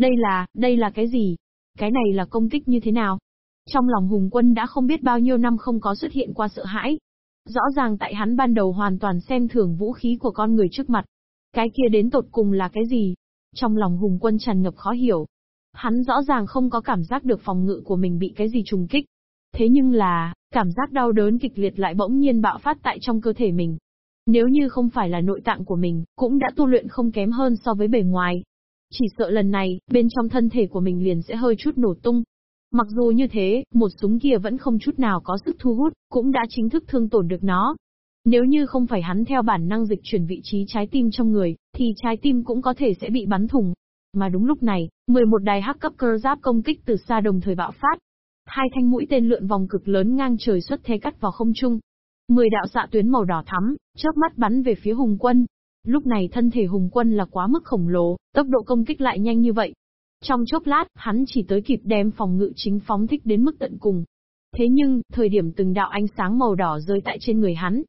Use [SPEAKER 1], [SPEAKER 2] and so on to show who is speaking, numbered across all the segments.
[SPEAKER 1] Đây là, đây là cái gì? Cái này là công kích như thế nào? Trong lòng Hùng Quân đã không biết bao nhiêu năm không có xuất hiện qua sợ hãi. Rõ ràng tại hắn ban đầu hoàn toàn xem thường vũ khí của con người trước mặt. Cái kia đến tột cùng là cái gì? Trong lòng Hùng Quân tràn ngập khó hiểu. Hắn rõ ràng không có cảm giác được phòng ngự của mình bị cái gì trùng kích. Thế nhưng là, cảm giác đau đớn kịch liệt lại bỗng nhiên bạo phát tại trong cơ thể mình. Nếu như không phải là nội tạng của mình, cũng đã tu luyện không kém hơn so với bề ngoài. Chỉ sợ lần này, bên trong thân thể của mình liền sẽ hơi chút nổ tung. Mặc dù như thế, một súng kia vẫn không chút nào có sức thu hút, cũng đã chính thức thương tổn được nó. Nếu như không phải hắn theo bản năng dịch chuyển vị trí trái tim trong người, thì trái tim cũng có thể sẽ bị bắn thủng. Mà đúng lúc này, 11 đài hắc cấp cơ giáp công kích từ xa đồng thời bạo phát. Hai thanh mũi tên lượn vòng cực lớn ngang trời xuất thế cắt vào không trung. Mười đạo xạ tuyến màu đỏ thắm, chớp mắt bắn về phía Hùng Quân. Lúc này thân thể Hùng Quân là quá mức khổng lồ, tốc độ công kích lại nhanh như vậy. Trong chốc lát, hắn chỉ tới kịp đem phòng ngự chính phóng thích đến mức tận cùng. Thế nhưng, thời điểm từng đạo ánh sáng màu đỏ rơi tại trên người hắn,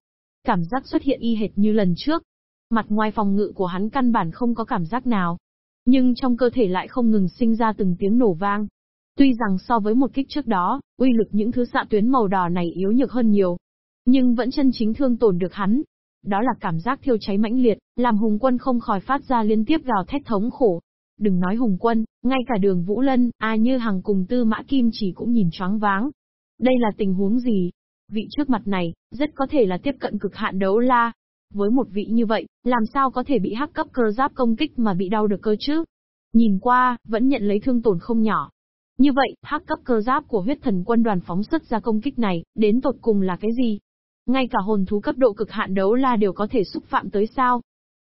[SPEAKER 1] cảm giác xuất hiện y hệt như lần trước. Mặt ngoài phòng ngự của hắn căn bản không có cảm giác nào. Nhưng trong cơ thể lại không ngừng sinh ra từng tiếng nổ vang. Tuy rằng so với một kích trước đó, uy lực những thứ xạ tuyến màu đỏ này yếu nhược hơn nhiều. Nhưng vẫn chân chính thương tổn được hắn. Đó là cảm giác thiêu cháy mãnh liệt, làm Hùng Quân không khỏi phát ra liên tiếp gào thét thống khổ. Đừng nói Hùng Quân, ngay cả đường Vũ Lân, A Như Hằng cùng Tư Mã Kim chỉ cũng nhìn choáng váng. Đây là tình huống gì? Vị trước mặt này, rất có thể là tiếp cận cực hạn đấu la. Với một vị như vậy, làm sao có thể bị hắc cấp cơ giáp công kích mà bị đau được cơ chứ? Nhìn qua, vẫn nhận lấy thương tổn không nhỏ. Như vậy, hắc cấp cơ giáp của huyết thần quân đoàn phóng xuất ra công kích này, đến tột cùng là cái gì? Ngay cả hồn thú cấp độ cực hạn đấu la đều có thể xúc phạm tới sao?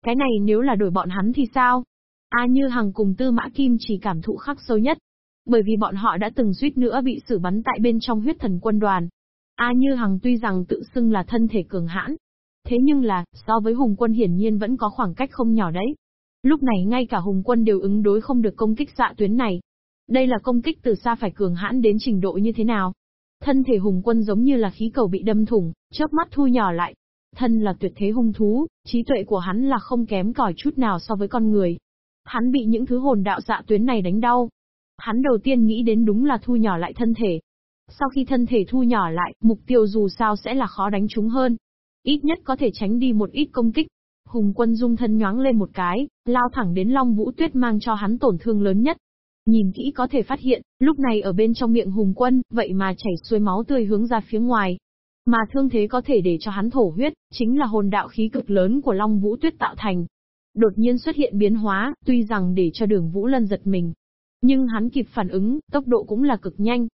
[SPEAKER 1] Cái này nếu là đổi bọn hắn thì sao? A Như Hằng cùng Tư Mã Kim chỉ cảm thụ khắc sâu nhất. Bởi vì bọn họ đã từng suýt nữa bị xử bắn tại bên trong huyết thần quân đoàn. A Như Hằng tuy rằng tự xưng là thân thể cường hãn. Thế nhưng là, so với Hùng quân hiển nhiên vẫn có khoảng cách không nhỏ đấy. Lúc này ngay cả Hùng quân đều ứng đối không được công kích xạ tuyến này. Đây là công kích từ xa phải cường hãn đến trình độ như thế nào? Thân thể Hùng quân giống như là khí cầu bị đâm thủng, chớp mắt thu nhỏ lại. Thân là tuyệt thế hung thú, trí tuệ của hắn là không kém cỏi chút nào so với con người. Hắn bị những thứ hồn đạo dạ tuyến này đánh đau. Hắn đầu tiên nghĩ đến đúng là thu nhỏ lại thân thể, sau khi thân thể thu nhỏ lại, mục tiêu dù sao sẽ là khó đánh trúng hơn. Ít nhất có thể tránh đi một ít công kích. Hùng quân dung thân nhoáng lên một cái, lao thẳng đến Long Vũ Tuyết mang cho hắn tổn thương lớn nhất. Nhìn kỹ có thể phát hiện, lúc này ở bên trong miệng Hùng quân, vậy mà chảy xuôi máu tươi hướng ra phía ngoài. Mà thương thế có thể để cho hắn thổ huyết, chính là hồn đạo khí cực lớn của Long Vũ Tuyết tạo thành. Đột nhiên xuất hiện biến hóa, tuy rằng để cho đường Vũ Lân giật mình. Nhưng hắn kịp phản ứng, tốc độ cũng là cực nhanh,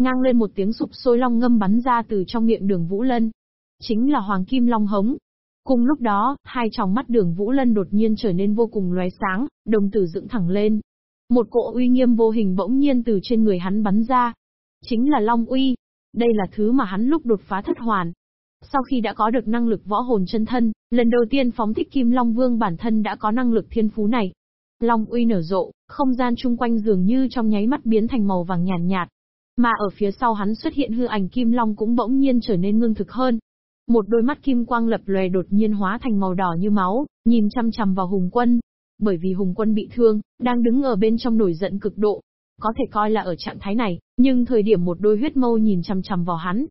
[SPEAKER 1] Ngang lên một tiếng sụp sôi long ngâm bắn ra từ trong miệng đường Vũ Lân. Chính là Hoàng Kim Long hống. Cùng lúc đó, hai tròng mắt đường Vũ Lân đột nhiên trở nên vô cùng lóe sáng, đồng tử dựng thẳng lên. Một cỗ uy nghiêm vô hình bỗng nhiên từ trên người hắn bắn ra. Chính là Long uy. Đây là thứ mà hắn lúc đột phá thất hoàn. Sau khi đã có được năng lực võ hồn chân thân, lần đầu tiên phóng thích Kim Long Vương bản thân đã có năng lực thiên phú này. Long uy nở rộ, không gian chung quanh dường như trong nháy mắt biến thành màu vàng nhàn nhạt, nhạt, mà ở phía sau hắn xuất hiện hư ảnh kim long cũng bỗng nhiên trở nên ngưng thực hơn. Một đôi mắt kim quang lập lòe đột nhiên hóa thành màu đỏ như máu, nhìn chăm chằm vào Hùng Quân. Bởi vì Hùng Quân bị thương, đang đứng ở bên trong nổi giận cực độ. Có thể coi là ở trạng thái này, nhưng thời điểm một đôi huyết mâu nhìn chằm chằm vào hắn.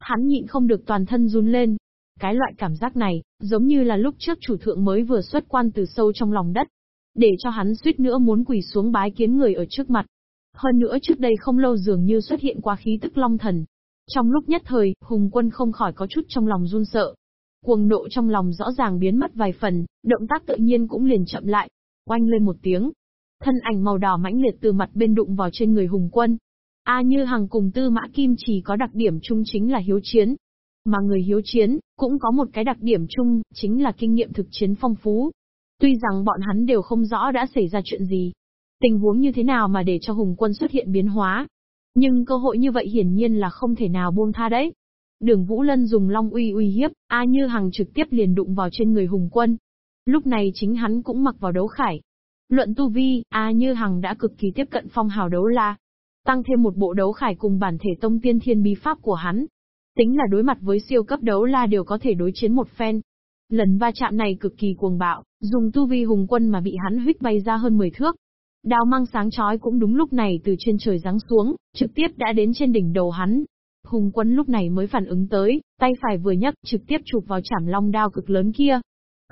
[SPEAKER 1] Hắn nhịn không được toàn thân run lên. Cái loại cảm giác này, giống như là lúc trước chủ thượng mới vừa xuất quan từ sâu trong lòng đất. Để cho hắn suýt nữa muốn quỳ xuống bái kiến người ở trước mặt. Hơn nữa trước đây không lâu dường như xuất hiện qua khí tức long thần. Trong lúc nhất thời, Hùng quân không khỏi có chút trong lòng run sợ. Cuồng nộ trong lòng rõ ràng biến mất vài phần, động tác tự nhiên cũng liền chậm lại. Oanh lên một tiếng. Thân ảnh màu đỏ mãnh liệt từ mặt bên đụng vào trên người Hùng quân. A như hàng cùng Tư Mã Kim chỉ có đặc điểm chung chính là hiếu chiến. Mà người hiếu chiến, cũng có một cái đặc điểm chung, chính là kinh nghiệm thực chiến phong phú. Tuy rằng bọn hắn đều không rõ đã xảy ra chuyện gì, Tình huống như thế nào mà để cho Hùng quân xuất hiện biến hóa? Nhưng cơ hội như vậy hiển nhiên là không thể nào buông tha đấy. Đường Vũ Lân dùng long uy uy hiếp, A Như Hằng trực tiếp liền đụng vào trên người Hùng quân. Lúc này chính hắn cũng mặc vào đấu khải. Luận tu vi, A Như Hằng đã cực kỳ tiếp cận phong hào đấu la. Tăng thêm một bộ đấu khải cùng bản thể tông tiên thiên bí pháp của hắn. Tính là đối mặt với siêu cấp đấu la đều có thể đối chiến một phen. Lần va chạm này cực kỳ cuồng bạo, dùng tu vi hùng quân mà bị hắn huyết bay ra hơn 10 thước. Đao mang sáng chói cũng đúng lúc này từ trên trời giáng xuống, trực tiếp đã đến trên đỉnh đầu hắn. Hùng quân lúc này mới phản ứng tới, tay phải vừa nhấc trực tiếp chụp vào chảm long đao cực lớn kia.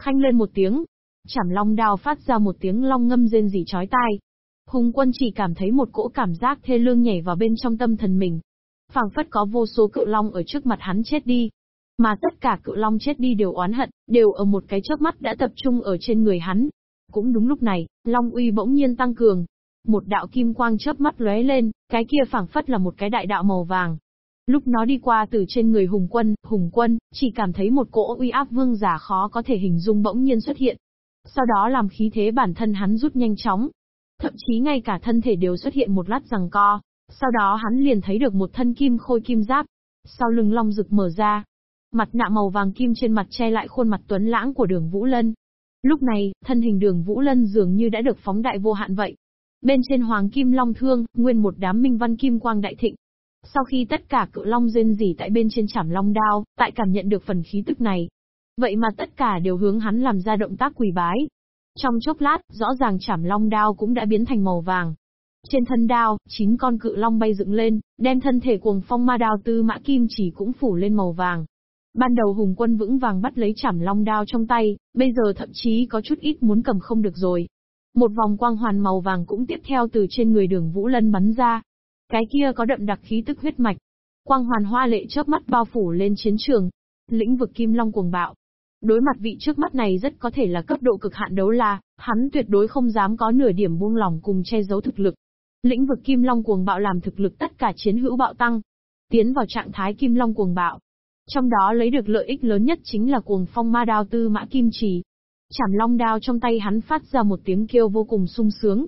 [SPEAKER 1] Khanh lên một tiếng, chảm long đao phát ra một tiếng long ngâm rên rỉ chói tai. Hùng quân chỉ cảm thấy một cỗ cảm giác thê lương nhảy vào bên trong tâm thần mình. phảng phất có vô số cự long ở trước mặt hắn chết đi. Mà tất cả cự long chết đi đều oán hận, đều ở một cái chớp mắt đã tập trung ở trên người hắn. Cũng đúng lúc này, long uy bỗng nhiên tăng cường. Một đạo kim quang chớp mắt lóe lên, cái kia phảng phất là một cái đại đạo màu vàng. Lúc nó đi qua từ trên người hùng quân, hùng quân, chỉ cảm thấy một cỗ uy áp vương giả khó có thể hình dung bỗng nhiên xuất hiện. Sau đó làm khí thế bản thân hắn rút nhanh chóng. Thậm chí ngay cả thân thể đều xuất hiện một lát rằng co. Sau đó hắn liền thấy được một thân kim khôi kim giáp. Sau lưng long rực mở ra. Mặt nạ màu vàng kim trên mặt che lại khuôn mặt tuấn lãng của đường Vũ Lân. Lúc này, thân hình đường Vũ Lân dường như đã được phóng đại vô hạn vậy. Bên trên hoàng kim long thương, nguyên một đám minh văn kim quang đại thịnh, sau khi tất cả cự long rên rỉ tại bên trên chảm long đao, tại cảm nhận được phần khí tức này. Vậy mà tất cả đều hướng hắn làm ra động tác quỳ bái. Trong chốc lát, rõ ràng chảm long đao cũng đã biến thành màu vàng. Trên thân đao, chín con cự long bay dựng lên, đem thân thể cuồng phong ma đao tư mã kim chỉ cũng phủ lên màu vàng. Ban đầu hùng quân vững vàng bắt lấy chảm long đao trong tay, bây giờ thậm chí có chút ít muốn cầm không được rồi. Một vòng quang hoàn màu vàng cũng tiếp theo từ trên người đường Vũ Lân bắn ra, cái kia có đậm đặc khí tức huyết mạch. Quang hoàn hoa lệ chớp mắt bao phủ lên chiến trường. Lĩnh vực kim long cuồng bạo. Đối mặt vị trước mắt này rất có thể là cấp độ cực hạn đấu la, hắn tuyệt đối không dám có nửa điểm buông lỏng cùng che giấu thực lực. Lĩnh vực kim long cuồng bạo làm thực lực tất cả chiến hữu bạo tăng. Tiến vào trạng thái kim long cuồng bạo. Trong đó lấy được lợi ích lớn nhất chính là cuồng phong ma đao tư mã kim trì. Chảm long đao trong tay hắn phát ra một tiếng kêu vô cùng sung sướng,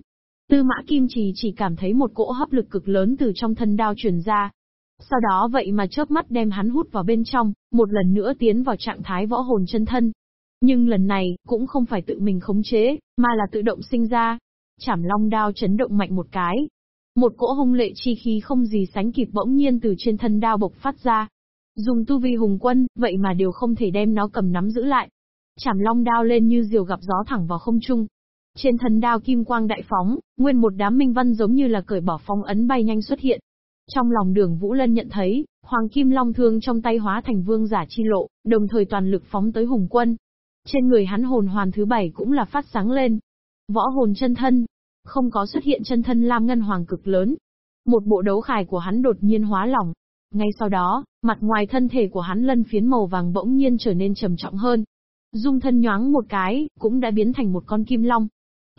[SPEAKER 1] Tư mã kim trì chỉ cảm thấy một cỗ hấp lực cực lớn từ trong thân đao truyền ra. Sau đó vậy mà chớp mắt đem hắn hút vào bên trong, một lần nữa tiến vào trạng thái võ hồn chân thân. Nhưng lần này, cũng không phải tự mình khống chế, mà là tự động sinh ra. Chảm long đao chấn động mạnh một cái. Một cỗ hung lệ chi khí không gì sánh kịp bỗng nhiên từ trên thân đao bộc phát ra. Dùng tu vi hùng quân, vậy mà đều không thể đem nó cầm nắm giữ lại. Chảm long đao lên như diều gặp gió thẳng vào không trung, trên thân đao kim quang đại phóng, nguyên một đám minh văn giống như là cởi bỏ phong ấn bay nhanh xuất hiện. Trong lòng đường Vũ Lân nhận thấy, Hoàng Kim Long Thương trong tay hóa thành vương giả chi lộ, đồng thời toàn lực phóng tới hùng quân. Trên người hắn hồn hoàn thứ bảy cũng là phát sáng lên. Võ hồn chân thân, không có xuất hiện chân thân Lam Ngân Hoàng cực lớn. Một bộ đấu khải của hắn đột nhiên hóa lỏng. Ngay sau đó, mặt ngoài thân thể của hắn lân phiến màu vàng bỗng nhiên trở nên trầm trọng hơn. Dung thân nhoáng một cái, cũng đã biến thành một con kim long,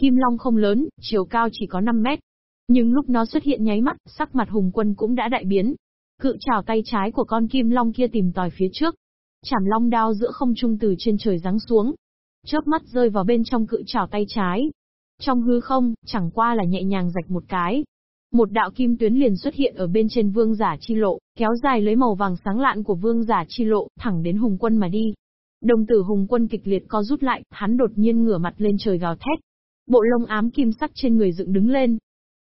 [SPEAKER 1] Kim Long không lớn, chiều cao chỉ có 5 mét. Nhưng lúc nó xuất hiện nháy mắt, sắc mặt hùng quân cũng đã đại biến. Cự trào tay trái của con Kim Long kia tìm tòi phía trước. Chảm long đao giữa không trung từ trên trời giáng xuống. Chớp mắt rơi vào bên trong cự trào tay trái. Trong hư không, chẳng qua là nhẹ nhàng rạch một cái. Một đạo kim tuyến liền xuất hiện ở bên trên vương giả chi lộ, kéo dài lấy màu vàng sáng lạn của vương giả chi lộ, thẳng đến hùng quân mà đi. Đồng tử hùng quân kịch liệt co rút lại, hắn đột nhiên ngửa mặt lên trời gào thét, Bộ lông ám kim sắc trên người dựng đứng lên.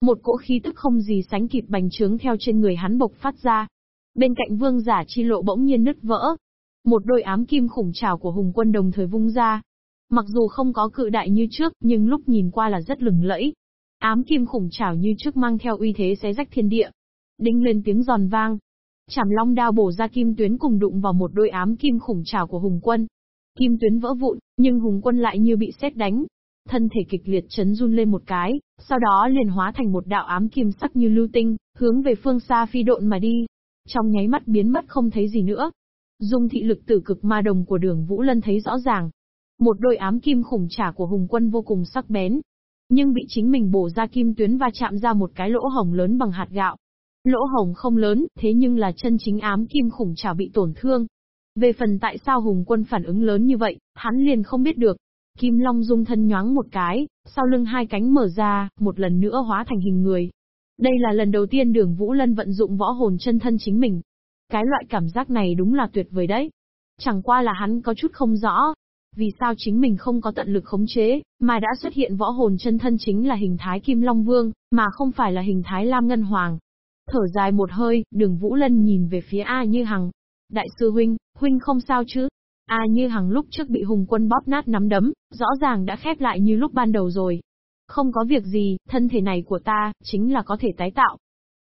[SPEAKER 1] Một cỗ khí tức không gì sánh kịp bành trướng theo trên người hắn bộc phát ra. Bên cạnh vương giả chi lộ bỗng nhiên nứt vỡ. Một đôi ám kim khủng trào của hùng quân đồng thời vung ra. Mặc dù không có cự đại như trước, nhưng lúc nhìn qua là rất lừng lẫy. Ám kim khủng trào như trước mang theo uy thế xé rách thiên địa. Đinh lên tiếng giòn vang. Chảm long đao bổ ra kim tuyến cùng đụng vào một đôi ám kim khủng trào của hùng quân. Kim tuyến vỡ vụn, nhưng hùng quân lại như bị sét đánh, thân thể kịch liệt chấn run lên một cái, sau đó liền hóa thành một đạo ám kim sắc như lưu tinh, hướng về phương xa phi độn mà đi. Trong nháy mắt biến mất không thấy gì nữa. Dung thị lực tử cực ma đồng của đường Vũ Lân thấy rõ ràng. Một đôi ám kim khủng trả của hùng quân vô cùng sắc bén. Nhưng bị chính mình bổ ra kim tuyến và chạm ra một cái lỗ hồng lớn bằng hạt gạo. Lỗ hồng không lớn, thế nhưng là chân chính ám kim khủng trả bị tổn thương. Về phần tại sao hùng quân phản ứng lớn như vậy, hắn liền không biết được. Kim Long dung thân nhoáng một cái, sau lưng hai cánh mở ra, một lần nữa hóa thành hình người. Đây là lần đầu tiên đường Vũ Lân vận dụng võ hồn chân thân chính mình. Cái loại cảm giác này đúng là tuyệt vời đấy. Chẳng qua là hắn có chút không rõ. Vì sao chính mình không có tận lực khống chế, mà đã xuất hiện võ hồn chân thân chính là hình thái Kim Long Vương, mà không phải là hình thái Lam Ngân Hoàng. Thở dài một hơi, đường Vũ Lân nhìn về phía A Như Hằng. Đại sư huynh, huynh không sao chứ? A Như Hằng lúc trước bị Hùng Quân bóp nát nắm đấm, rõ ràng đã khép lại như lúc ban đầu rồi. Không có việc gì, thân thể này của ta, chính là có thể tái tạo.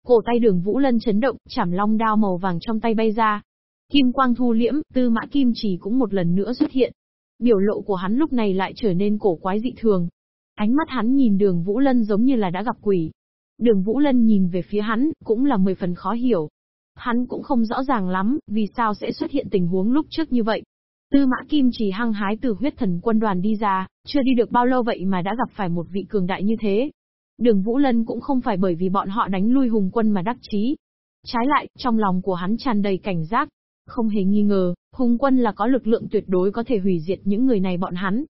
[SPEAKER 1] Cổ tay đường Vũ Lân chấn động, chảm long đao màu vàng trong tay bay ra. Kim quang thu liễm, tư mã kim chỉ cũng một lần nữa xuất hiện. Biểu lộ của hắn lúc này lại trở nên cổ quái dị thường. Ánh mắt hắn nhìn đường Vũ Lân giống như là đã gặp quỷ. Đường Vũ Lân nhìn về phía hắn, cũng là mười phần khó hiểu. Hắn cũng không rõ ràng lắm, vì sao sẽ xuất hiện tình huống lúc trước như vậy. Tư mã kim chỉ hăng hái từ huyết thần quân đoàn đi ra, chưa đi được bao lâu vậy mà đã gặp phải một vị cường đại như thế. Đường Vũ Lân cũng không phải bởi vì bọn họ đánh lui hùng quân mà đắc chí. Trái lại, trong lòng của hắn tràn đầy cảnh giác. Không hề nghi ngờ, hùng quân là có lực lượng tuyệt đối có thể hủy diệt những người này bọn hắn.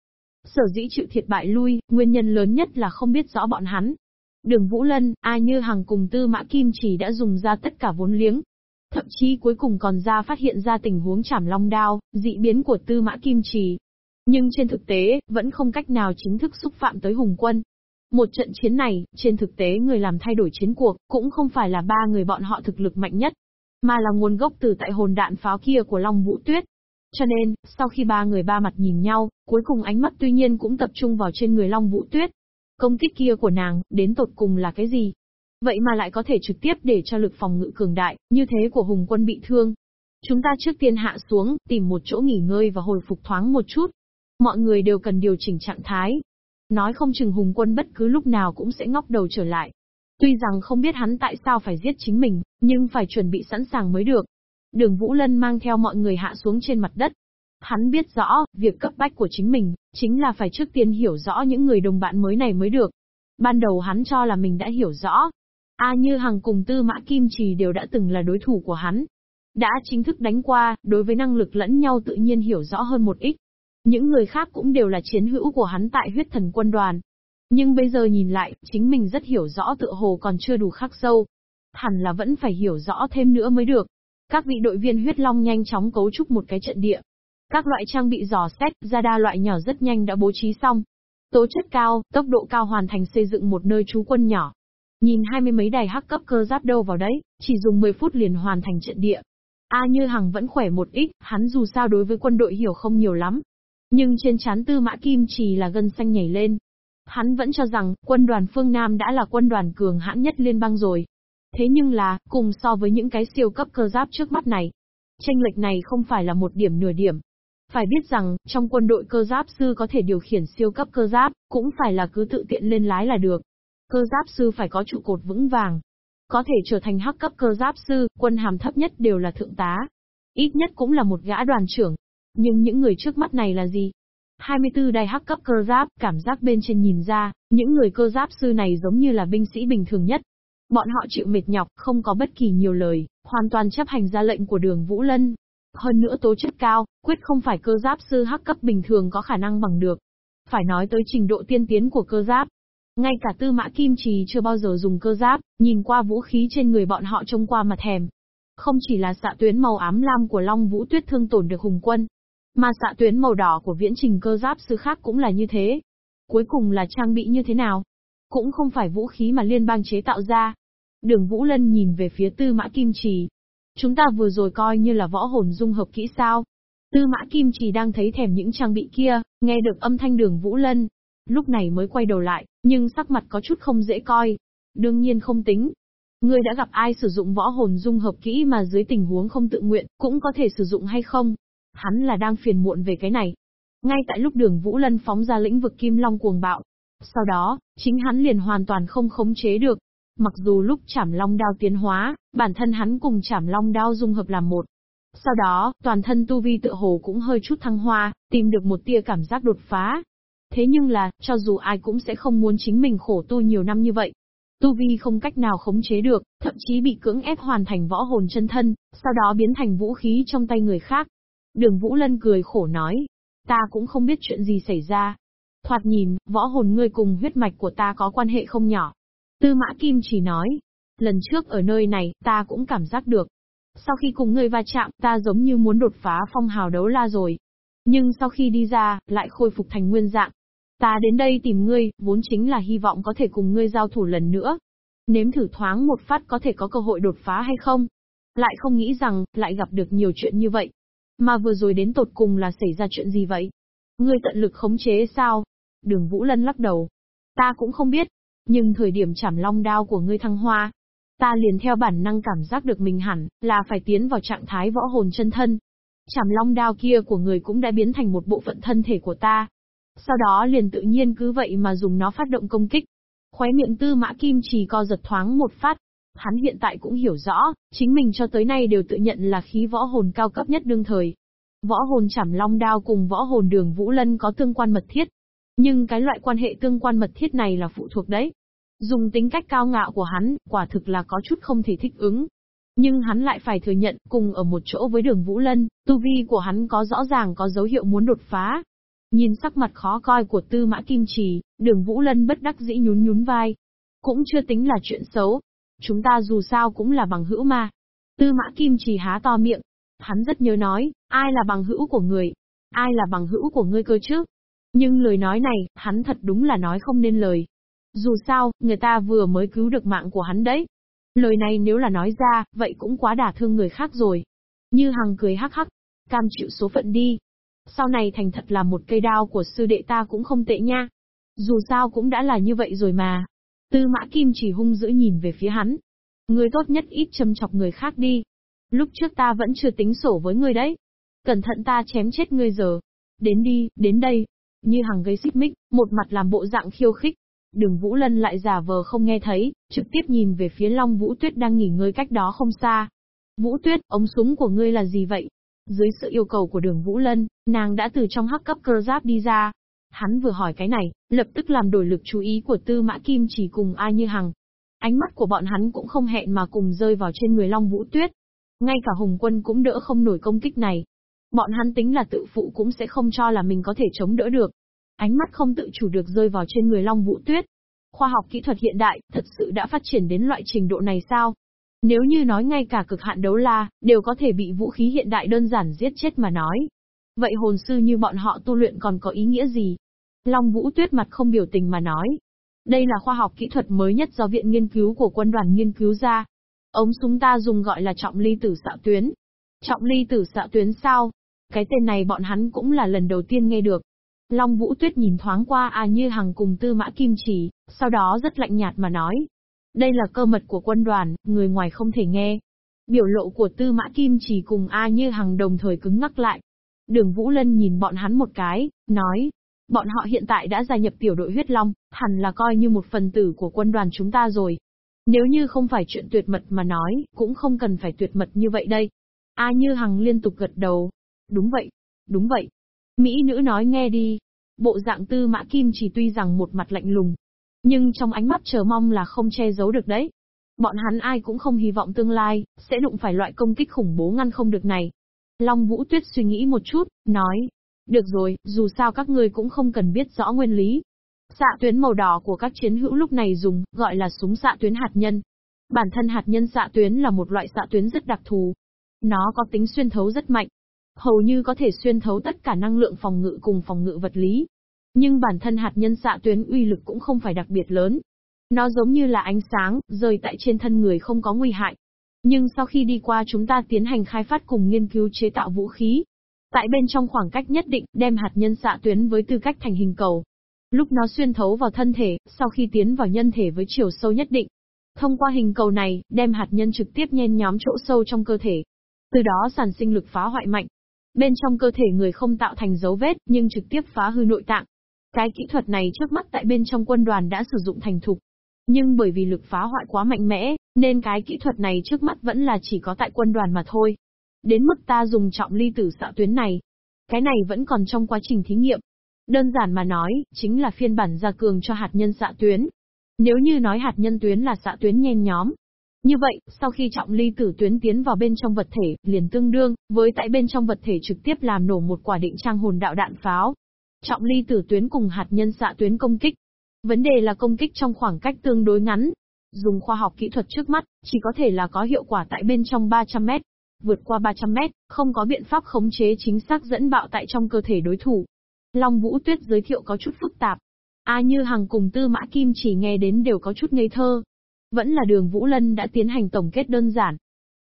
[SPEAKER 1] Sở dĩ chịu thiệt bại lui, nguyên nhân lớn nhất là không biết rõ bọn hắn. Đường Vũ Lân, ai như hàng cùng tư mã kim chỉ đã dùng ra tất cả vốn liếng, Thậm chí cuối cùng còn ra phát hiện ra tình huống chảm long đao, dị biến của tư mã kim trì. Nhưng trên thực tế, vẫn không cách nào chính thức xúc phạm tới hùng quân. Một trận chiến này, trên thực tế người làm thay đổi chiến cuộc, cũng không phải là ba người bọn họ thực lực mạnh nhất, mà là nguồn gốc từ tại hồn đạn pháo kia của Long Vũ Tuyết. Cho nên, sau khi ba người ba mặt nhìn nhau, cuối cùng ánh mắt tuy nhiên cũng tập trung vào trên người Long Vũ Tuyết. Công kích kia của nàng, đến tột cùng là cái gì? Vậy mà lại có thể trực tiếp để cho lực phòng ngự cường đại, như thế của Hùng quân bị thương. Chúng ta trước tiên hạ xuống, tìm một chỗ nghỉ ngơi và hồi phục thoáng một chút. Mọi người đều cần điều chỉnh trạng thái. Nói không chừng Hùng quân bất cứ lúc nào cũng sẽ ngóc đầu trở lại. Tuy rằng không biết hắn tại sao phải giết chính mình, nhưng phải chuẩn bị sẵn sàng mới được. Đường Vũ Lân mang theo mọi người hạ xuống trên mặt đất. Hắn biết rõ, việc cấp bách của chính mình, chính là phải trước tiên hiểu rõ những người đồng bạn mới này mới được. Ban đầu hắn cho là mình đã hiểu rõ, A Như Hằng cùng Tư Mã Kim Trì đều đã từng là đối thủ của hắn. Đã chính thức đánh qua, đối với năng lực lẫn nhau tự nhiên hiểu rõ hơn một ít. Những người khác cũng đều là chiến hữu của hắn tại huyết thần quân đoàn. Nhưng bây giờ nhìn lại, chính mình rất hiểu rõ tựa hồ còn chưa đủ khắc sâu. Hẳn là vẫn phải hiểu rõ thêm nữa mới được. Các vị đội viên huyết long nhanh chóng cấu trúc một cái trận địa. Các loại trang bị dò xét, ra đa loại nhỏ rất nhanh đã bố trí xong. Tố chất cao, tốc độ cao hoàn thành xây dựng một nơi trú quân nhỏ, Nhìn hai mươi mấy đài hắc cấp cơ giáp đâu vào đấy, chỉ dùng 10 phút liền hoàn thành trận địa. A Như Hằng vẫn khỏe một ít, hắn dù sao đối với quân đội hiểu không nhiều lắm. Nhưng trên chán tư mã kim chỉ là gân xanh nhảy lên. Hắn vẫn cho rằng, quân đoàn phương Nam đã là quân đoàn cường hãn nhất liên bang rồi. Thế nhưng là, cùng so với những cái siêu cấp cơ giáp trước mắt này, tranh lệch này không phải là một điểm nửa điểm. Phải biết rằng, trong quân đội cơ giáp sư có thể điều khiển siêu cấp cơ giáp, cũng phải là cứ tự tiện lên lái là được. Cơ giáp sư phải có trụ cột vững vàng. Có thể trở thành hắc cấp cơ giáp sư, quân hàm thấp nhất đều là thượng tá. Ít nhất cũng là một gã đoàn trưởng. Nhưng những người trước mắt này là gì? 24 đài hắc cấp cơ giáp, cảm giác bên trên nhìn ra, những người cơ giáp sư này giống như là binh sĩ bình thường nhất. Bọn họ chịu mệt nhọc, không có bất kỳ nhiều lời, hoàn toàn chấp hành ra lệnh của đường Vũ Lân. Hơn nữa tố chất cao, quyết không phải cơ giáp sư hắc cấp bình thường có khả năng bằng được. Phải nói tới trình độ tiên tiến của cơ giáp, ngay cả tư mã kim trì chưa bao giờ dùng cơ giáp, nhìn qua vũ khí trên người bọn họ trông qua mặt thèm. Không chỉ là xạ tuyến màu ám lam của Long Vũ Tuyết thương tổn được hùng quân, mà xạ tuyến màu đỏ của viễn trình cơ giáp sư khác cũng là như thế. Cuối cùng là trang bị như thế nào? Cũng không phải vũ khí mà liên bang chế tạo ra. Đường Vũ Lân nhìn về phía tư mã kim trì. Chúng ta vừa rồi coi như là võ hồn dung hợp kỹ sao. Tư mã kim trì đang thấy thèm những trang bị kia, nghe được âm thanh đường Vũ Lân, Lúc này mới quay đầu lại, nhưng sắc mặt có chút không dễ coi. Đương nhiên không tính. Ngươi đã gặp ai sử dụng võ hồn dung hợp kỹ mà dưới tình huống không tự nguyện, cũng có thể sử dụng hay không? Hắn là đang phiền muộn về cái này. Ngay tại lúc đường Vũ Lân phóng ra lĩnh vực Kim Long cuồng bạo. Sau đó, chính hắn liền hoàn toàn không khống chế được. Mặc dù lúc chảm long đao tiến hóa, bản thân hắn cùng chảm long đao dung hợp làm một. Sau đó, toàn thân tu vi tự hồ cũng hơi chút thăng hoa, tìm được một tia cảm giác đột phá, Thế nhưng là, cho dù ai cũng sẽ không muốn chính mình khổ tu nhiều năm như vậy. Tu vi không cách nào khống chế được, thậm chí bị cưỡng ép hoàn thành võ hồn chân thân, sau đó biến thành vũ khí trong tay người khác. Đường Vũ Lân cười khổ nói, ta cũng không biết chuyện gì xảy ra. Thoạt nhìn, võ hồn ngươi cùng huyết mạch của ta có quan hệ không nhỏ. Tư Mã Kim chỉ nói, lần trước ở nơi này, ta cũng cảm giác được. Sau khi cùng ngươi va chạm, ta giống như muốn đột phá phong hào đấu la rồi. Nhưng sau khi đi ra, lại khôi phục thành nguyên dạng. Ta đến đây tìm ngươi, vốn chính là hy vọng có thể cùng ngươi giao thủ lần nữa. Nếm thử thoáng một phát có thể có cơ hội đột phá hay không? Lại không nghĩ rằng, lại gặp được nhiều chuyện như vậy. Mà vừa rồi đến tột cùng là xảy ra chuyện gì vậy? Ngươi tận lực khống chế sao? Đường Vũ Lân lắc đầu. Ta cũng không biết. Nhưng thời điểm chảm long đao của ngươi thăng hoa, ta liền theo bản năng cảm giác được mình hẳn là phải tiến vào trạng thái võ hồn chân thân. Chảm long đao kia của người cũng đã biến thành một bộ phận thân thể của ta. Sau đó liền tự nhiên cứ vậy mà dùng nó phát động công kích. Khóe miệng tư mã kim chỉ co giật thoáng một phát. Hắn hiện tại cũng hiểu rõ, chính mình cho tới nay đều tự nhận là khí võ hồn cao cấp nhất đương thời. Võ hồn chảm long đao cùng võ hồn đường Vũ Lân có tương quan mật thiết. Nhưng cái loại quan hệ tương quan mật thiết này là phụ thuộc đấy. Dùng tính cách cao ngạo của hắn, quả thực là có chút không thể thích ứng. Nhưng hắn lại phải thừa nhận, cùng ở một chỗ với đường Vũ Lân, tu vi của hắn có rõ ràng có dấu hiệu muốn đột phá. Nhìn sắc mặt khó coi của tư mã kim trì, đường Vũ Lân bất đắc dĩ nhún nhún vai. Cũng chưa tính là chuyện xấu. Chúng ta dù sao cũng là bằng hữu mà. Tư mã kim trì há to miệng. Hắn rất nhớ nói, ai là bằng hữu của người? Ai là bằng hữu của ngươi cơ chứ? Nhưng lời nói này, hắn thật đúng là nói không nên lời. Dù sao, người ta vừa mới cứu được mạng của hắn đấy. Lời này nếu là nói ra, vậy cũng quá đả thương người khác rồi. Như Hằng cười hắc hắc, cam chịu số phận đi. Sau này thành thật là một cây đao của sư đệ ta cũng không tệ nha. Dù sao cũng đã là như vậy rồi mà. Tư mã kim chỉ hung dữ nhìn về phía hắn. Người tốt nhất ít châm chọc người khác đi. Lúc trước ta vẫn chưa tính sổ với người đấy. Cẩn thận ta chém chết ngươi giờ. Đến đi, đến đây. Như Hằng gây xích mích, một mặt làm bộ dạng khiêu khích. Đường Vũ Lân lại giả vờ không nghe thấy, trực tiếp nhìn về phía Long Vũ Tuyết đang nghỉ ngơi cách đó không xa. Vũ Tuyết, ống súng của ngươi là gì vậy? Dưới sự yêu cầu của đường Vũ Lân, nàng đã từ trong hắc cấp cơ giáp đi ra. Hắn vừa hỏi cái này, lập tức làm đổi lực chú ý của Tư Mã Kim chỉ cùng ai như hằng. Ánh mắt của bọn hắn cũng không hẹn mà cùng rơi vào trên người Long Vũ Tuyết. Ngay cả Hùng Quân cũng đỡ không nổi công kích này. Bọn hắn tính là tự phụ cũng sẽ không cho là mình có thể chống đỡ được. Ánh mắt không tự chủ được rơi vào trên người Long Vũ Tuyết. Khoa học kỹ thuật hiện đại, thật sự đã phát triển đến loại trình độ này sao? Nếu như nói ngay cả cực hạn đấu la, đều có thể bị vũ khí hiện đại đơn giản giết chết mà nói. Vậy hồn sư như bọn họ tu luyện còn có ý nghĩa gì? Long Vũ Tuyết mặt không biểu tình mà nói. Đây là khoa học kỹ thuật mới nhất do Viện Nghiên cứu của quân đoàn nghiên cứu ra. Ống súng ta dùng gọi là trọng ly tử xạ tuyến. Trọng ly tử xạ tuyến sao? Cái tên này bọn hắn cũng là lần đầu tiên nghe được. Long Vũ Tuyết nhìn thoáng qua A Như Hằng cùng Tư Mã Kim Chỉ, sau đó rất lạnh nhạt mà nói. Đây là cơ mật của quân đoàn, người ngoài không thể nghe. Biểu lộ của Tư Mã Kim Chỉ cùng A Như Hằng đồng thời cứng ngắc lại. Đường Vũ Lân nhìn bọn hắn một cái, nói. Bọn họ hiện tại đã gia nhập tiểu đội huyết long, hẳn là coi như một phần tử của quân đoàn chúng ta rồi. Nếu như không phải chuyện tuyệt mật mà nói, cũng không cần phải tuyệt mật như vậy đây. A Như Hằng liên tục gật đầu. Đúng vậy, đúng vậy. Mỹ nữ nói nghe đi. Bộ dạng tư mã kim chỉ tuy rằng một mặt lạnh lùng, nhưng trong ánh mắt chờ mong là không che giấu được đấy. Bọn hắn ai cũng không hy vọng tương lai, sẽ đụng phải loại công kích khủng bố ngăn không được này. Long Vũ Tuyết suy nghĩ một chút, nói. Được rồi, dù sao các ngươi cũng không cần biết rõ nguyên lý. Xạ tuyến màu đỏ của các chiến hữu lúc này dùng, gọi là súng xạ tuyến hạt nhân. Bản thân hạt nhân xạ tuyến là một loại xạ tuyến rất đặc thù. Nó có tính xuyên thấu rất mạnh, hầu như có thể xuyên thấu tất cả năng lượng phòng ngự cùng phòng ngự vật lý. Nhưng bản thân hạt nhân xạ tuyến uy lực cũng không phải đặc biệt lớn. Nó giống như là ánh sáng, rơi tại trên thân người không có nguy hại. Nhưng sau khi đi qua chúng ta tiến hành khai phát cùng nghiên cứu chế tạo vũ khí, tại bên trong khoảng cách nhất định, đem hạt nhân xạ tuyến với tư cách thành hình cầu. Lúc nó xuyên thấu vào thân thể, sau khi tiến vào nhân thể với chiều sâu nhất định. Thông qua hình cầu này, đem hạt nhân trực tiếp nhen nhóm chỗ sâu trong cơ thể. Từ đó sản sinh lực phá hoại mạnh. Bên trong cơ thể người không tạo thành dấu vết, nhưng trực tiếp phá hư nội tạng. Cái kỹ thuật này trước mắt tại bên trong quân đoàn đã sử dụng thành thục. Nhưng bởi vì lực phá hoại quá mạnh mẽ, nên cái kỹ thuật này trước mắt vẫn là chỉ có tại quân đoàn mà thôi. Đến mức ta dùng trọng ly tử xạ tuyến này. Cái này vẫn còn trong quá trình thí nghiệm. Đơn giản mà nói, chính là phiên bản gia cường cho hạt nhân xạ tuyến. Nếu như nói hạt nhân tuyến là xạ tuyến nhen nhóm, như vậy, sau khi trọng ly tử tuyến tiến vào bên trong vật thể, liền tương đương, với tại bên trong vật thể trực tiếp làm nổ một quả định trang hồn đạo đạn pháo. Trọng ly tử tuyến cùng hạt nhân xạ tuyến công kích. Vấn đề là công kích trong khoảng cách tương đối ngắn. Dùng khoa học kỹ thuật trước mắt, chỉ có thể là có hiệu quả tại bên trong 300 mét. Vượt qua 300 mét, không có biện pháp khống chế chính xác dẫn bạo tại trong cơ thể đối thủ. Long Vũ Tuyết giới thiệu có chút phức tạp. A Như Hằng cùng Tư Mã Kim chỉ nghe đến đều có chút ngây thơ, vẫn là đường Vũ Lân đã tiến hành tổng kết đơn giản.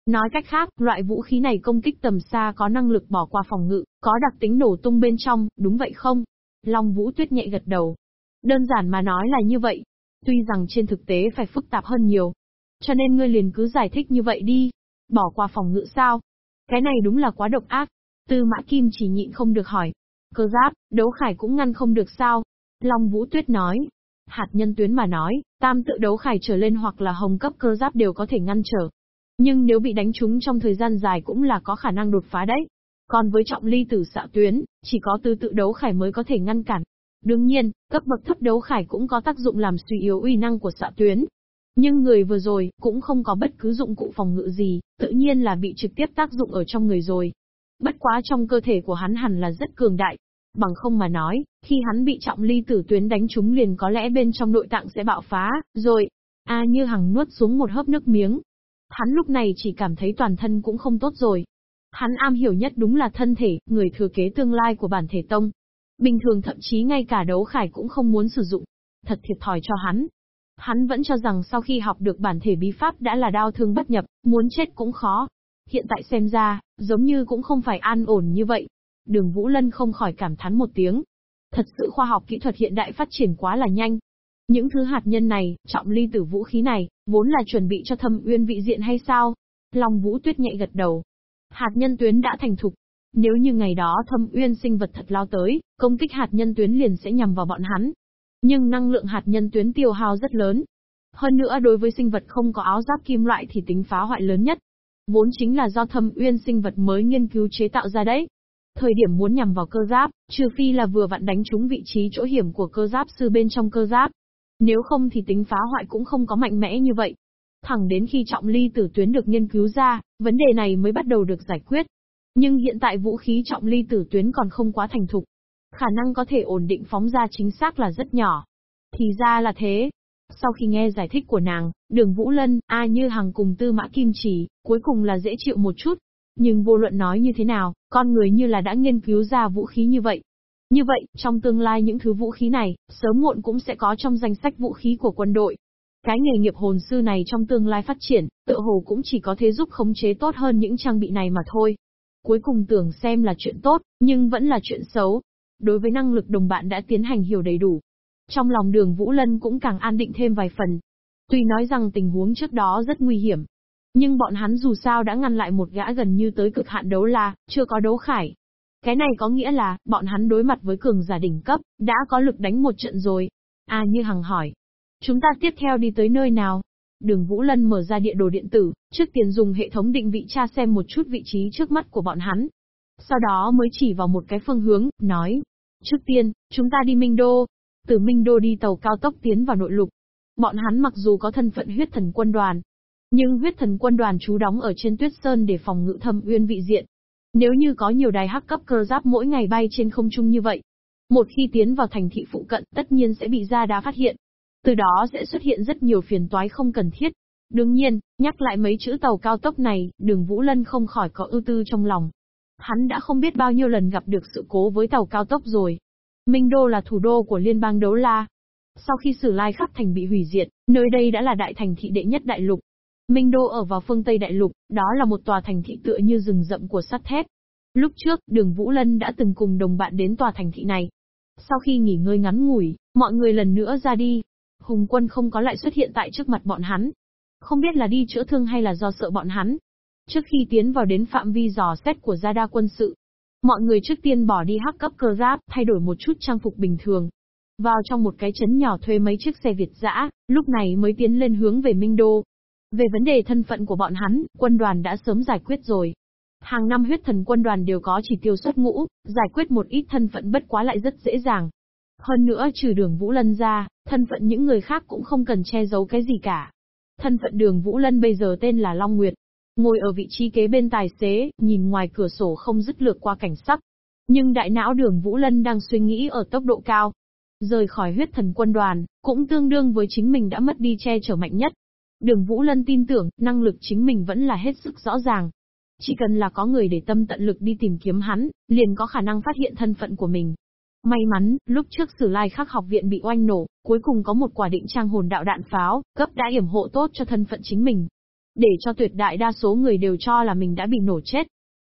[SPEAKER 1] Nói cách khác, loại vũ khí này công kích tầm xa có năng lực bỏ qua phòng ngự, có đặc tính nổ tung bên trong, đúng vậy không? Long Vũ Tuyết nhẹ gật đầu. Đơn giản mà nói là như vậy. Tuy rằng trên thực tế phải phức tạp hơn nhiều. Cho nên ngươi liền cứ giải thích như vậy đi. Bỏ qua phòng ngự sao? Cái này đúng là quá độc ác. Tư mã kim chỉ nhịn không được hỏi. Cơ giáp, đấu khải cũng ngăn không được sao? Long Vũ Tuyết nói. Hạt nhân tuyến mà nói, tam tự đấu khải trở lên hoặc là hồng cấp cơ giáp đều có thể ngăn trở. Nhưng nếu bị đánh trúng trong thời gian dài cũng là có khả năng đột phá đấy. Còn với trọng ly tử xạ tuyến, chỉ có tư tự đấu khải mới có thể ngăn cản. Đương nhiên, cấp bậc thấp đấu khải cũng có tác dụng làm suy yếu uy năng của xạ tuyến. Nhưng người vừa rồi, cũng không có bất cứ dụng cụ phòng ngự gì, tự nhiên là bị trực tiếp tác dụng ở trong người rồi. Bất quá trong cơ thể của hắn hẳn là rất cường đại. Bằng không mà nói, khi hắn bị trọng ly tử tuyến đánh trúng liền có lẽ bên trong nội tạng sẽ bạo phá, rồi. A như hằng nuốt xuống một hớp nước miếng. Hắn lúc này chỉ cảm thấy toàn thân cũng không tốt rồi. Hắn am hiểu nhất đúng là thân thể, người thừa kế tương lai của bản thể tông. Bình thường thậm chí ngay cả đấu khải cũng không muốn sử dụng. Thật thiệt thòi cho hắn. Hắn vẫn cho rằng sau khi học được bản thể bí pháp đã là đau thương bất nhập, muốn chết cũng khó. Hiện tại xem ra, giống như cũng không phải an ổn như vậy. Đường Vũ Lân không khỏi cảm thán một tiếng. Thật sự khoa học kỹ thuật hiện đại phát triển quá là nhanh. Những thứ hạt nhân này, trọng ly tử vũ khí này, vốn là chuẩn bị cho thâm uyên vị diện hay sao? Long Vũ Tuyết nhạy gật đầu. Hạt nhân tuyến đã thành thục. Nếu như ngày đó thâm uyên sinh vật thật lao tới, công kích hạt nhân tuyến liền sẽ nhằm vào bọn hắn. Nhưng năng lượng hạt nhân tuyến tiêu hao rất lớn. Hơn nữa đối với sinh vật không có áo giáp kim loại thì tính phá hoại lớn nhất. Vốn chính là do thâm uyên sinh vật mới nghiên cứu chế tạo ra đấy. Thời điểm muốn nhằm vào cơ giáp, trừ phi là vừa vặn đánh trúng vị trí chỗ hiểm của cơ giáp sư bên trong cơ giáp. Nếu không thì tính phá hoại cũng không có mạnh mẽ như vậy. Thẳng đến khi trọng ly tử tuyến được nghiên cứu ra, vấn đề này mới bắt đầu được giải quyết. Nhưng hiện tại vũ khí trọng ly tử tuyến còn không quá thành thục. Khả năng có thể ổn định phóng ra chính xác là rất nhỏ. Thì ra là thế. Sau khi nghe giải thích của nàng, đường Vũ Lân, A Như Hằng cùng Tư Mã Kim Chỉ, cuối cùng là dễ chịu một chút. Nhưng vô luận nói như thế nào, con người như là đã nghiên cứu ra vũ khí như vậy. Như vậy, trong tương lai những thứ vũ khí này, sớm muộn cũng sẽ có trong danh sách vũ khí của quân đội. Cái nghề nghiệp hồn sư này trong tương lai phát triển, tự hồ cũng chỉ có thể giúp khống chế tốt hơn những trang bị này mà thôi. Cuối cùng tưởng xem là chuyện tốt, nhưng vẫn là chuyện xấu. Đối với năng lực đồng bạn đã tiến hành hiểu đầy đủ. Trong lòng đường Vũ Lân cũng càng an định thêm vài phần. Tuy nói rằng tình huống trước đó rất nguy hiểm. Nhưng bọn hắn dù sao đã ngăn lại một gã gần như tới cực hạn đấu la, chưa có đấu khải. Cái này có nghĩa là, bọn hắn đối mặt với cường giả đỉnh cấp, đã có lực đánh một trận rồi. À như Hằng hỏi. Chúng ta tiếp theo đi tới nơi nào? Đường Vũ Lân mở ra địa đồ điện tử, trước tiên dùng hệ thống định vị tra xem một chút vị trí trước mắt của bọn hắn. Sau đó mới chỉ vào một cái phương hướng, nói. Trước tiên, chúng ta đi Minh Đô. Từ Minh Đô đi tàu cao tốc tiến vào nội lục. Bọn hắn mặc dù có thân phận huyết thần quân đoàn, nhưng huyết thần quân đoàn trú đóng ở trên tuyết sơn để phòng ngự thâm uyên vị diện. Nếu như có nhiều đài hắc cấp cơ giáp mỗi ngày bay trên không trung như vậy, một khi tiến vào thành thị phụ cận tất nhiên sẽ bị ra đá phát hiện. Từ đó sẽ xuất hiện rất nhiều phiền toái không cần thiết. Đương nhiên, nhắc lại mấy chữ tàu cao tốc này, đường Vũ Lân không khỏi có ưu tư trong lòng. Hắn đã không biết bao nhiêu lần gặp được sự cố với tàu cao tốc rồi. Minh Đô là thủ đô của liên bang đấu la. Sau khi Sử Lai Khắc Thành bị hủy diệt, nơi đây đã là đại thành thị đệ nhất đại lục. Minh Đô ở vào phương Tây đại lục, đó là một tòa thành thị tựa như rừng rậm của sắt thép. Lúc trước, đường Vũ Lân đã từng cùng đồng bạn đến tòa thành thị này. Sau khi nghỉ ngơi ngắn ngủi, mọi người lần nữa ra đi, Hùng quân không có lại xuất hiện tại trước mặt bọn hắn. Không biết là đi chữa thương hay là do sợ bọn hắn. Trước khi tiến vào đến phạm vi dò xét của gia đa quân sự, mọi người trước tiên bỏ đi hắc cấp cơ giáp, thay đổi một chút trang phục bình thường. Vào trong một cái chấn nhỏ thuê mấy chiếc xe Việt dã, lúc này mới tiến lên hướng về Minh Đô. Về vấn đề thân phận của bọn hắn, quân đoàn đã sớm giải quyết rồi. Hàng năm huyết thần quân đoàn đều có chỉ tiêu xuất ngũ, giải quyết một ít thân phận bất quá lại rất dễ dàng. Hơn nữa trừ đường Vũ Lân ra, thân phận những người khác cũng không cần che giấu cái gì cả. Thân phận đường Vũ Lân bây giờ tên là Long Nguyệt. Ngồi ở vị trí kế bên tài xế, nhìn ngoài cửa sổ không dứt lược qua cảnh sắc. Nhưng đại não đường Vũ Lân đang suy nghĩ ở tốc độ cao. Rời khỏi huyết thần quân đoàn, cũng tương đương với chính mình đã mất đi che chở mạnh nhất. Đường Vũ Lân tin tưởng, năng lực chính mình vẫn là hết sức rõ ràng. Chỉ cần là có người để tâm tận lực đi tìm kiếm hắn, liền có khả năng phát hiện thân phận của mình. May mắn, lúc trước Sử Lai Khắc học viện bị oanh nổ, cuối cùng có một quả định trang hồn đạo đạn pháo, cấp đã yểm hộ tốt cho thân phận chính mình. Để cho tuyệt đại đa số người đều cho là mình đã bị nổ chết.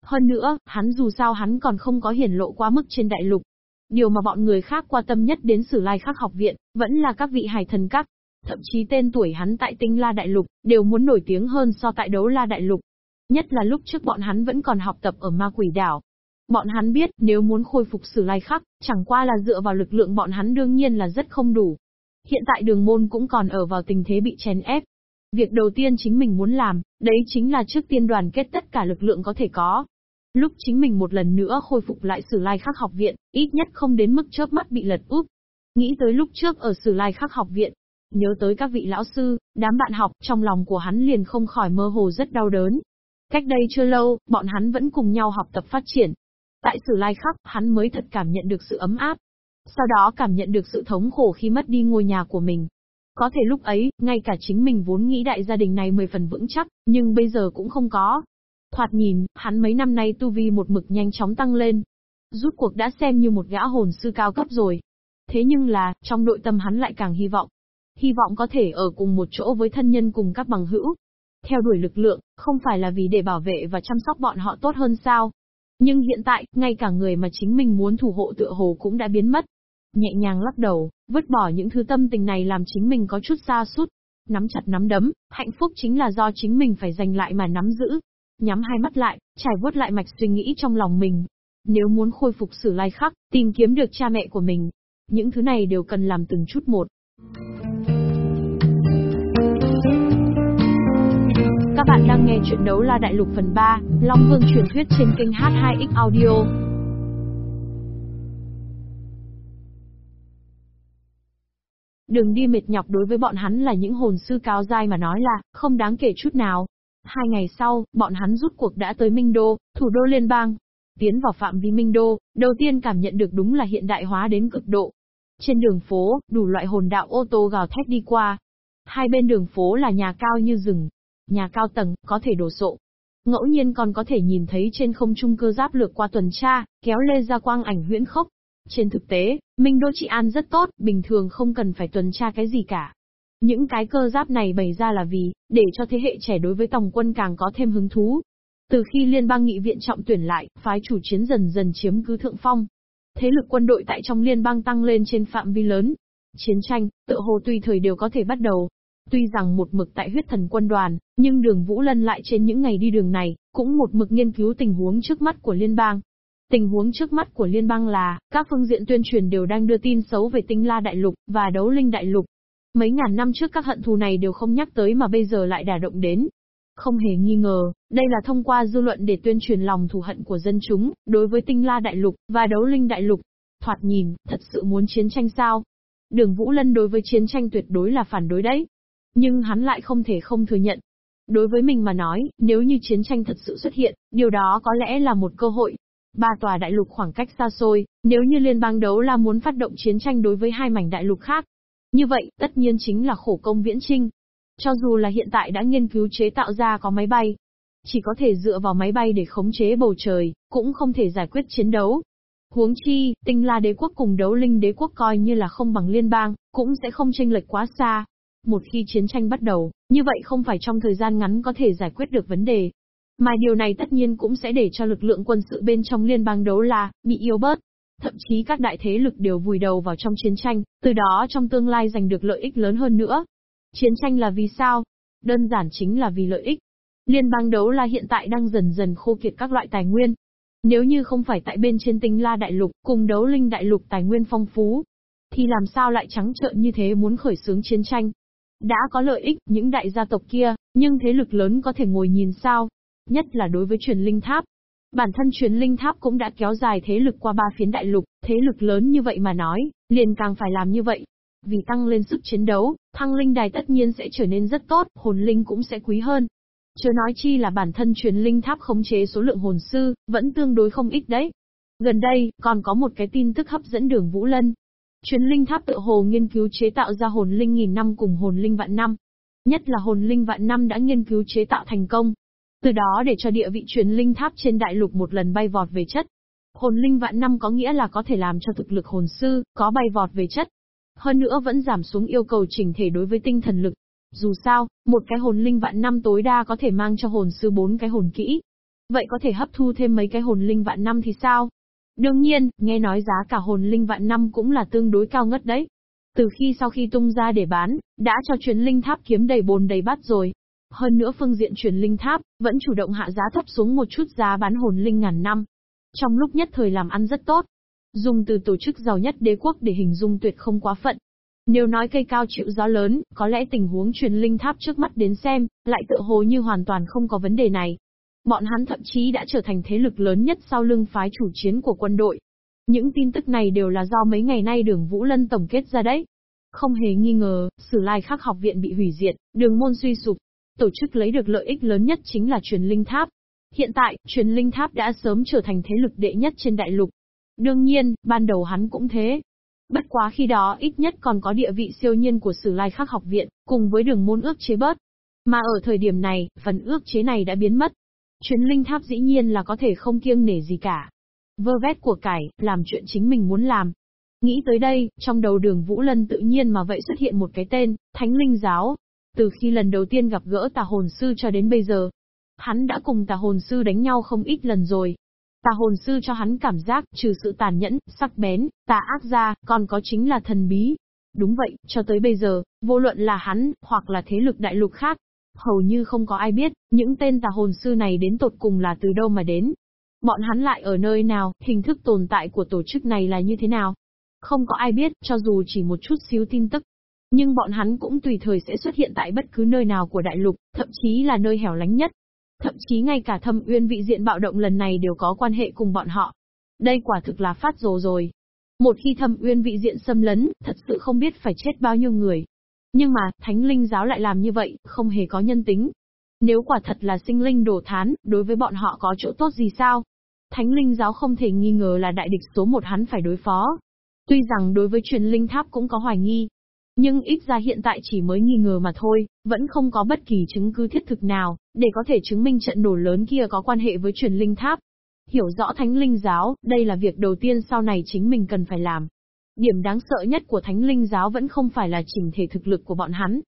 [SPEAKER 1] Hơn nữa, hắn dù sao hắn còn không có hiển lộ quá mức trên đại lục. Điều mà bọn người khác quan tâm nhất đến Sử Lai Khắc học viện, vẫn là các vị hải thần các. Thậm chí tên tuổi hắn tại Tinh La Đại Lục, đều muốn nổi tiếng hơn so tại Đấu La Đại Lục. Nhất là lúc trước bọn hắn vẫn còn học tập ở Ma Quỷ Đảo. Bọn hắn biết, nếu muốn khôi phục Sử Lai Khắc, chẳng qua là dựa vào lực lượng bọn hắn đương nhiên là rất không đủ. Hiện tại đường môn cũng còn ở vào tình thế bị chèn ép. Việc đầu tiên chính mình muốn làm, đấy chính là trước tiên đoàn kết tất cả lực lượng có thể có, Lúc chính mình một lần nữa khôi phục lại Sử Lai Khắc học viện, ít nhất không đến mức chớp mắt bị lật úp. Nghĩ tới lúc trước ở Sử Lai Khắc học viện, nhớ tới các vị lão sư, đám bạn học, trong lòng của hắn liền không khỏi mơ hồ rất đau đớn. Cách đây chưa lâu, bọn hắn vẫn cùng nhau học tập phát triển. Tại Sử Lai Khắc, hắn mới thật cảm nhận được sự ấm áp. Sau đó cảm nhận được sự thống khổ khi mất đi ngôi nhà của mình. Có thể lúc ấy, ngay cả chính mình vốn nghĩ đại gia đình này mười phần vững chắc, nhưng bây giờ cũng không có. Thoạt nhìn, hắn mấy năm nay tu vi một mực nhanh chóng tăng lên. Rút cuộc đã xem như một gã hồn sư cao cấp rồi. Thế nhưng là, trong nội tâm hắn lại càng hy vọng. Hy vọng có thể ở cùng một chỗ với thân nhân cùng các bằng hữu. Theo đuổi lực lượng, không phải là vì để bảo vệ và chăm sóc bọn họ tốt hơn sao. Nhưng hiện tại, ngay cả người mà chính mình muốn thủ hộ tựa hồ cũng đã biến mất. Nhẹ nhàng lắc đầu, vứt bỏ những thứ tâm tình này làm chính mình có chút xa sút nắm chặt nắm đấm, hạnh phúc chính là do chính mình phải giành lại mà nắm giữ nhắm hai mắt lại, trải vuốt lại mạch suy nghĩ trong lòng mình. Nếu muốn khôi phục sử lai khắc, tìm kiếm được cha mẹ của mình, những thứ này đều cần làm từng chút một. Các bạn đang nghe chuyện đấu la đại lục phần 3, Long Vương truyền thuyết trên kênh H2X Audio. Đường đi mệt nhọc đối với bọn hắn là những hồn sư cao dai mà nói là, không đáng kể chút nào. Hai ngày sau, bọn hắn rút cuộc đã tới Minh Đô, thủ đô liên bang. Tiến vào phạm vi Minh Đô, đầu tiên cảm nhận được đúng là hiện đại hóa đến cực độ. Trên đường phố, đủ loại hồn đạo ô tô gào thét đi qua. Hai bên đường phố là nhà cao như rừng. Nhà cao tầng, có thể đổ sộ. Ngẫu nhiên còn có thể nhìn thấy trên không trung cơ giáp lược qua tuần tra, kéo lê ra quang ảnh huyễn khốc. Trên thực tế, Minh Đô trị an rất tốt, bình thường không cần phải tuần tra cái gì cả. Những cái cơ giáp này bày ra là vì, để cho thế hệ trẻ đối với tổng quân càng có thêm hứng thú. Từ khi liên bang nghị viện trọng tuyển lại, phái chủ chiến dần dần chiếm cứ thượng phong. Thế lực quân đội tại trong liên bang tăng lên trên phạm vi lớn. Chiến tranh, tự hồ tùy thời đều có thể bắt đầu. Tuy rằng một mực tại huyết thần quân đoàn, nhưng đường Vũ Lân lại trên những ngày đi đường này, cũng một mực nghiên cứu tình huống trước mắt của liên bang. Tình huống trước mắt của liên bang là, các phương diện tuyên truyền đều đang đưa tin xấu về tinh la đại lục, và đấu linh đại lục. Mấy ngàn năm trước các hận thù này đều không nhắc tới mà bây giờ lại đả động đến. Không hề nghi ngờ, đây là thông qua dư luận để tuyên truyền lòng thù hận của dân chúng, đối với tinh la đại lục, và đấu linh đại lục. Thoạt nhìn, thật sự muốn chiến tranh sao? Đường Vũ Lân đối với chiến tranh tuyệt đối là phản đối đấy. Nhưng hắn lại không thể không thừa nhận. Đối với mình mà nói, nếu như chiến tranh thật sự xuất hiện, điều đó có lẽ là một cơ hội. Ba tòa đại lục khoảng cách xa xôi, nếu như liên bang đấu là muốn phát động chiến tranh đối với hai mảnh đại lục khác, như vậy, tất nhiên chính là khổ công viễn trinh. Cho dù là hiện tại đã nghiên cứu chế tạo ra có máy bay, chỉ có thể dựa vào máy bay để khống chế bầu trời, cũng không thể giải quyết chiến đấu. Huống chi, tinh la đế quốc cùng đấu linh đế quốc coi như là không bằng liên bang, cũng sẽ không tranh lệch quá xa. Một khi chiến tranh bắt đầu, như vậy không phải trong thời gian ngắn có thể giải quyết được vấn đề. Mà điều này tất nhiên cũng sẽ để cho lực lượng quân sự bên trong liên bang đấu la, bị yếu bớt thậm chí các đại thế lực đều vùi đầu vào trong chiến tranh, từ đó trong tương lai giành được lợi ích lớn hơn nữa. Chiến tranh là vì sao? Đơn giản chính là vì lợi ích. Liên bang đấu là hiện tại đang dần dần khô kiệt các loại tài nguyên. Nếu như không phải tại bên trên tinh la đại lục, cùng đấu linh đại lục tài nguyên phong phú, thì làm sao lại trắng trợn như thế muốn khởi xướng chiến tranh? Đã có lợi ích, những đại gia tộc kia, nhưng thế lực lớn có thể ngồi nhìn sao? Nhất là đối với truyền linh tháp, Bản thân truyền linh tháp cũng đã kéo dài thế lực qua ba phiến đại lục, thế lực lớn như vậy mà nói, liền càng phải làm như vậy. Vì tăng lên sức chiến đấu, thăng linh đài tất nhiên sẽ trở nên rất tốt, hồn linh cũng sẽ quý hơn. Chưa nói chi là bản thân truyền linh tháp khống chế số lượng hồn sư, vẫn tương đối không ít đấy. Gần đây, còn có một cái tin tức hấp dẫn đường Vũ Lân. Chuyến linh tháp tự hồ nghiên cứu chế tạo ra hồn linh nghìn năm cùng hồn linh vạn năm. Nhất là hồn linh vạn năm đã nghiên cứu chế tạo thành công, từ đó để cho địa vị chuyến linh tháp trên đại lục một lần bay vọt về chất. Hồn linh vạn năm có nghĩa là có thể làm cho thực lực hồn sư, có bay vọt về chất. Hơn nữa vẫn giảm xuống yêu cầu chỉnh thể đối với tinh thần lực. Dù sao, một cái hồn linh vạn năm tối đa có thể mang cho hồn sư bốn cái hồn kỹ. Vậy có thể hấp thu thêm mấy cái hồn linh vạn năm thì sao? Đương nhiên, nghe nói giá cả hồn linh vạn năm cũng là tương đối cao ngất đấy. Từ khi sau khi tung ra để bán, đã cho truyền linh tháp kiếm đầy bồn đầy bát rồi. Hơn nữa phương diện truyền linh tháp, vẫn chủ động hạ giá thấp xuống một chút giá bán hồn linh ngàn năm. Trong lúc nhất thời làm ăn rất tốt. Dùng từ tổ chức giàu nhất đế quốc để hình dung tuyệt không quá phận. Nếu nói cây cao chịu gió lớn, có lẽ tình huống truyền linh tháp trước mắt đến xem, lại tự hồ như hoàn toàn không có vấn đề này. Bọn hắn thậm chí đã trở thành thế lực lớn nhất sau lưng phái chủ chiến của quân đội. Những tin tức này đều là do mấy ngày nay đường Vũ Lân tổng kết ra đấy. Không hề nghi ngờ, Sử Lai Khắc học viện bị hủy diệt, đường môn suy sụp. Tổ chức lấy được lợi ích lớn nhất chính là truyền linh tháp. Hiện tại, truyền linh tháp đã sớm trở thành thế lực đệ nhất trên đại lục. Đương nhiên, ban đầu hắn cũng thế. Bất quá khi đó ít nhất còn có địa vị siêu nhiên của Sử Lai Khắc học viện, cùng với đường môn ước chế bớt. Mà ở thời điểm này, phần ước chế này đã biến mất. Chuyến linh tháp dĩ nhiên là có thể không kiêng nể gì cả. Vơ vét của cải, làm chuyện chính mình muốn làm. Nghĩ tới đây, trong đầu đường Vũ Lân tự nhiên mà vậy xuất hiện một cái tên, Thánh Linh Giáo. Từ khi lần đầu tiên gặp gỡ tà hồn sư cho đến bây giờ, hắn đã cùng tà hồn sư đánh nhau không ít lần rồi. Tà hồn sư cho hắn cảm giác, trừ sự tàn nhẫn, sắc bén, tà ác ra, còn có chính là thần bí. Đúng vậy, cho tới bây giờ, vô luận là hắn, hoặc là thế lực đại lục khác, hầu như không có ai biết, những tên tà hồn sư này đến tột cùng là từ đâu mà đến. Bọn hắn lại ở nơi nào, hình thức tồn tại của tổ chức này là như thế nào. Không có ai biết, cho dù chỉ một chút xíu tin tức. Nhưng bọn hắn cũng tùy thời sẽ xuất hiện tại bất cứ nơi nào của đại lục, thậm chí là nơi hẻo lánh nhất. Thậm chí ngay cả thâm uyên vị diện bạo động lần này đều có quan hệ cùng bọn họ. Đây quả thực là phát rồ rồi. Một khi thâm uyên vị diện xâm lấn, thật sự không biết phải chết bao nhiêu người. Nhưng mà, thánh linh giáo lại làm như vậy, không hề có nhân tính. Nếu quả thật là sinh linh đổ thán, đối với bọn họ có chỗ tốt gì sao? Thánh linh giáo không thể nghi ngờ là đại địch số một hắn phải đối phó. Tuy rằng đối với truyền linh tháp cũng có hoài nghi. Nhưng ít ra hiện tại chỉ mới nghi ngờ mà thôi, vẫn không có bất kỳ chứng cứ thiết thực nào, để có thể chứng minh trận nổ lớn kia có quan hệ với truyền linh tháp. Hiểu rõ thánh linh giáo, đây là việc đầu tiên sau này chính mình cần phải làm. Điểm đáng sợ nhất của thánh linh giáo vẫn không phải là chỉnh thể thực lực của bọn hắn,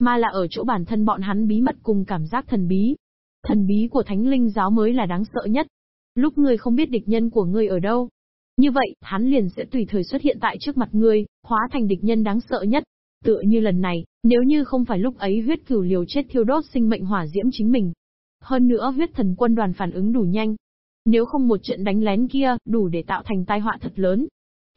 [SPEAKER 1] mà là ở chỗ bản thân bọn hắn bí mật cùng cảm giác thần bí. Thần bí của thánh linh giáo mới là đáng sợ nhất. Lúc ngươi không biết địch nhân của ngươi ở đâu. Như vậy, hắn liền sẽ tùy thời xuất hiện tại trước mặt ngươi, hóa thành địch nhân đáng sợ nhất. Tựa như lần này, nếu như không phải lúc ấy huyết cửu liều chết thiêu đốt sinh mệnh hỏa diễm chính mình. Hơn nữa huyết thần quân đoàn phản ứng đủ nhanh. Nếu không một trận đánh lén kia, đủ để tạo thành tai họa thật lớn.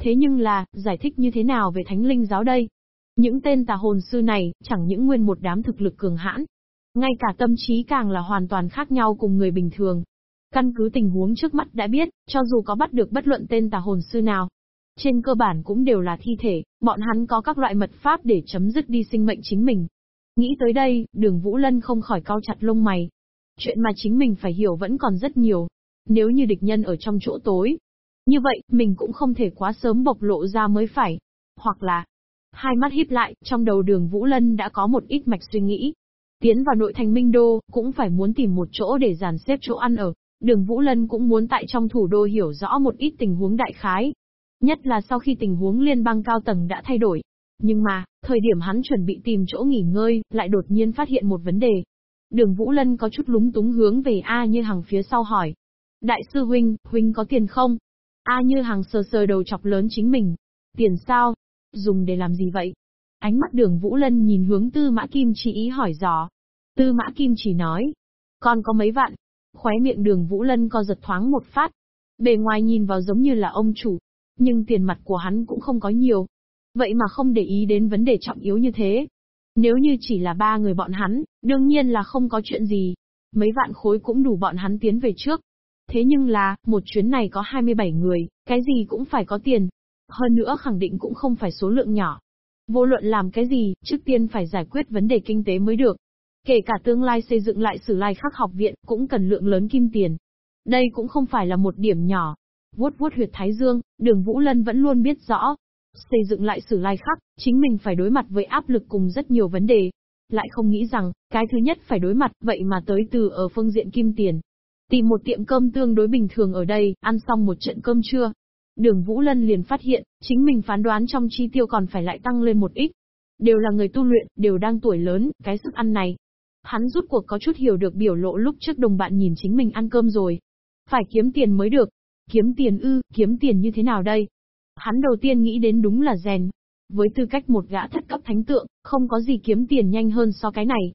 [SPEAKER 1] Thế nhưng là, giải thích như thế nào về thánh linh giáo đây? Những tên tà hồn sư này, chẳng những nguyên một đám thực lực cường hãn. Ngay cả tâm trí càng là hoàn toàn khác nhau cùng người bình thường. Căn cứ tình huống trước mắt đã biết, cho dù có bắt được bất luận tên tà hồn sư nào, trên cơ bản cũng đều là thi thể, bọn hắn có các loại mật pháp để chấm dứt đi sinh mệnh chính mình. Nghĩ tới đây, đường Vũ Lân không khỏi cao chặt lông mày. Chuyện mà chính mình phải hiểu vẫn còn rất nhiều. Nếu như địch nhân ở trong chỗ tối, như vậy, mình cũng không thể quá sớm bộc lộ ra mới phải. Hoặc là, hai mắt híp lại, trong đầu đường Vũ Lân đã có một ít mạch suy nghĩ. Tiến vào nội thành Minh Đô, cũng phải muốn tìm một chỗ để dàn xếp chỗ ăn ở. Đường Vũ Lân cũng muốn tại trong thủ đô hiểu rõ một ít tình huống đại khái. Nhất là sau khi tình huống liên bang cao tầng đã thay đổi. Nhưng mà, thời điểm hắn chuẩn bị tìm chỗ nghỉ ngơi, lại đột nhiên phát hiện một vấn đề. Đường Vũ Lân có chút lúng túng hướng về A như hàng phía sau hỏi. Đại sư huynh, huynh có tiền không? A như hàng sờ sờ đầu chọc lớn chính mình. Tiền sao? Dùng để làm gì vậy? Ánh mắt đường Vũ Lân nhìn hướng tư mã kim chỉ ý hỏi dò. Tư mã kim chỉ nói. Con có mấy vạn? Khóe miệng đường Vũ Lân co giật thoáng một phát. Bề ngoài nhìn vào giống như là ông chủ. Nhưng tiền mặt của hắn cũng không có nhiều. Vậy mà không để ý đến vấn đề trọng yếu như thế. Nếu như chỉ là ba người bọn hắn, đương nhiên là không có chuyện gì. Mấy vạn khối cũng đủ bọn hắn tiến về trước. Thế nhưng là, một chuyến này có 27 người, cái gì cũng phải có tiền. Hơn nữa khẳng định cũng không phải số lượng nhỏ. Vô luận làm cái gì, trước tiên phải giải quyết vấn đề kinh tế mới được. Kể cả tương lai xây dựng lại sử lai khắc học viện, cũng cần lượng lớn kim tiền. Đây cũng không phải là một điểm nhỏ. Vuốt vuốt huyệt thái dương, đường Vũ Lân vẫn luôn biết rõ. Xây dựng lại sử lai khắc, chính mình phải đối mặt với áp lực cùng rất nhiều vấn đề. Lại không nghĩ rằng, cái thứ nhất phải đối mặt, vậy mà tới từ ở phương diện kim tiền. Tìm một tiệm cơm tương đối bình thường ở đây, ăn xong một trận cơm trưa. Đường Vũ Lân liền phát hiện, chính mình phán đoán trong chi tiêu còn phải lại tăng lên một ít. Đều là người tu luyện, đều đang tuổi lớn, cái sức ăn này. Hắn rút cuộc có chút hiểu được biểu lộ lúc trước đồng bạn nhìn chính mình ăn cơm rồi. Phải kiếm tiền mới được. Kiếm tiền ư, kiếm tiền như thế nào đây? Hắn đầu tiên nghĩ đến đúng là rèn. Với tư cách một gã thất cấp thánh tượng, không có gì kiếm tiền nhanh hơn so cái này.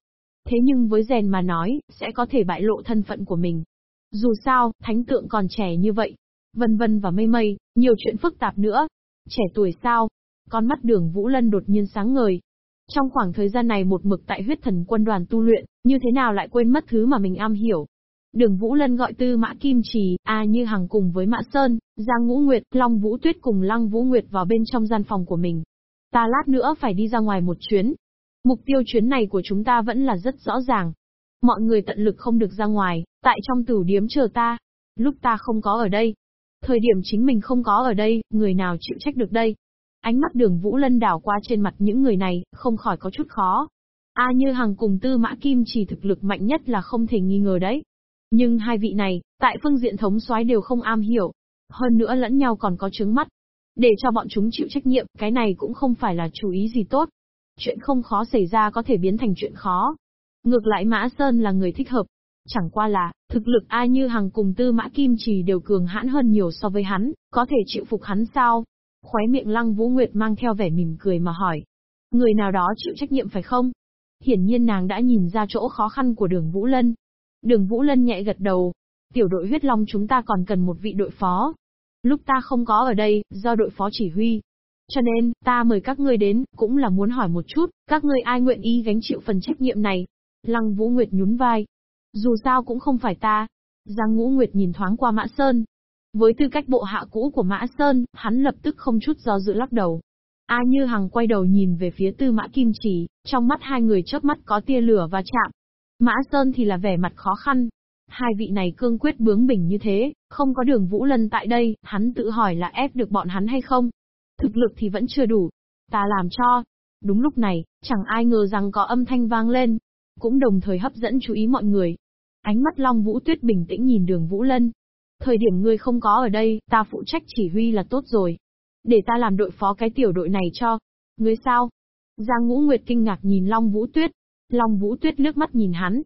[SPEAKER 1] Thế nhưng với rèn mà nói, sẽ có thể bại lộ thân phận của mình. Dù sao, thánh tượng còn trẻ như vậy. Vân vân và mây mây, nhiều chuyện phức tạp nữa. Trẻ tuổi sao? Con mắt đường Vũ Lân đột nhiên sáng ngời. Trong khoảng thời gian này một mực tại huyết thần quân đoàn tu luyện, như thế nào lại quên mất thứ mà mình am hiểu. Đường Vũ Lân gọi Tư Mã Kim Trì, A Như Hằng cùng với Mã Sơn, Giang Ngũ Nguyệt, Long Vũ Tuyết cùng Lăng Vũ Nguyệt vào bên trong gian phòng của mình. Ta lát nữa phải đi ra ngoài một chuyến. Mục tiêu chuyến này của chúng ta vẫn là rất rõ ràng. Mọi người tận lực không được ra ngoài, tại trong tử điếm chờ ta. Lúc ta không có ở đây. Thời điểm chính mình không có ở đây, người nào chịu trách được đây. Ánh mắt đường Vũ Lân đảo qua trên mặt những người này, không khỏi có chút khó. A Như hàng cùng Tư Mã Kim chỉ thực lực mạnh nhất là không thể nghi ngờ đấy. Nhưng hai vị này, tại phương diện thống soái đều không am hiểu. Hơn nữa lẫn nhau còn có trứng mắt. Để cho bọn chúng chịu trách nhiệm, cái này cũng không phải là chú ý gì tốt. Chuyện không khó xảy ra có thể biến thành chuyện khó. Ngược lại Mã Sơn là người thích hợp. Chẳng qua là, thực lực A Như Hằng cùng Tư Mã Kim Trì đều cường hãn hơn nhiều so với hắn, có thể chịu phục hắn sao? Khóe miệng Lăng Vũ Nguyệt mang theo vẻ mỉm cười mà hỏi. Người nào đó chịu trách nhiệm phải không? Hiển nhiên nàng đã nhìn ra chỗ khó khăn của đường Vũ Lân, Đường Vũ Lân nhẹ gật đầu. Tiểu đội huyết long chúng ta còn cần một vị đội phó. Lúc ta không có ở đây, do đội phó chỉ huy. Cho nên, ta mời các ngươi đến, cũng là muốn hỏi một chút, các ngươi ai nguyện ý gánh chịu phần trách nhiệm này. Lăng Vũ Nguyệt nhún vai. Dù sao cũng không phải ta. Giang Ngũ Nguyệt nhìn thoáng qua Mã Sơn. Với tư cách bộ hạ cũ của Mã Sơn, hắn lập tức không chút do dự lắc đầu. A Như Hằng quay đầu nhìn về phía Tư Mã Kim Chỉ, trong mắt hai người chớp mắt có tia lửa và chạm. Mã Sơn thì là vẻ mặt khó khăn. Hai vị này cương quyết bướng bỉnh như thế, không có đường Vũ Lân tại đây, hắn tự hỏi là ép được bọn hắn hay không. Thực lực thì vẫn chưa đủ. Ta làm cho. Đúng lúc này, chẳng ai ngờ rằng có âm thanh vang lên. Cũng đồng thời hấp dẫn chú ý mọi người. Ánh mắt Long Vũ Tuyết bình tĩnh nhìn đường Vũ Lân. Thời điểm ngươi không có ở đây, ta phụ trách chỉ huy là tốt rồi. Để ta làm đội phó cái tiểu đội này cho. Ngươi sao? Giang Ngũ Nguyệt kinh ngạc nhìn Long Vũ Tuyết, Long Vũ Tuyết nước mắt nhìn hắn.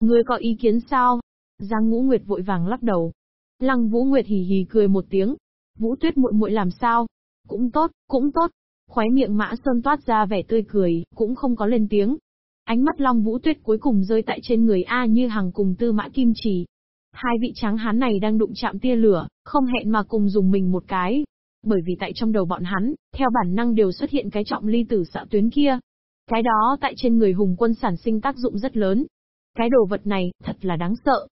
[SPEAKER 1] Ngươi có ý kiến sao? Giang Ngũ Nguyệt vội vàng lắc đầu. Lăng Vũ Nguyệt hì hì cười một tiếng. Vũ Tuyết muội muội làm sao? Cũng tốt, cũng tốt. Khóe miệng Mã Sơn toát ra vẻ tươi cười, cũng không có lên tiếng. Ánh mắt Long Vũ Tuyết cuối cùng rơi tại trên người A Như Hằng cùng Tư Mã Kim Trì. Hai vị tráng hán này đang đụng chạm tia lửa, không hẹn mà cùng dùng mình một cái. Bởi vì tại trong đầu bọn hắn, theo bản năng đều xuất hiện cái trọng ly tử xạ tuyến kia. Cái đó tại trên người hùng quân sản sinh tác dụng rất lớn. Cái đồ vật này, thật là đáng sợ.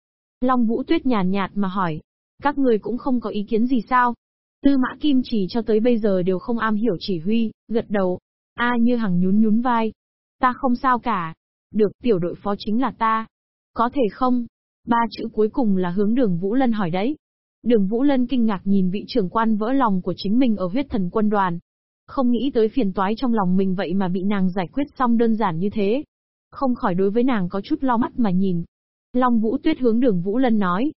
[SPEAKER 1] Long Vũ Tuyết nhàn nhạt mà hỏi. Các người cũng không có ý kiến gì sao? Tư mã kim chỉ cho tới bây giờ đều không am hiểu chỉ huy, gật đầu. A như hằng nhún nhún vai. Ta không sao cả. Được, tiểu đội phó chính là ta. Có thể không? Ba chữ cuối cùng là hướng đường Vũ Lân hỏi đấy. Đường Vũ Lân kinh ngạc nhìn vị trưởng quan vỡ lòng của chính mình ở huyết thần quân đoàn, không nghĩ tới phiền toái trong lòng mình vậy mà bị nàng giải quyết xong đơn giản như thế. Không khỏi đối với nàng có chút lo mắt mà nhìn. Long Vũ Tuyết hướng đường Vũ Lân nói.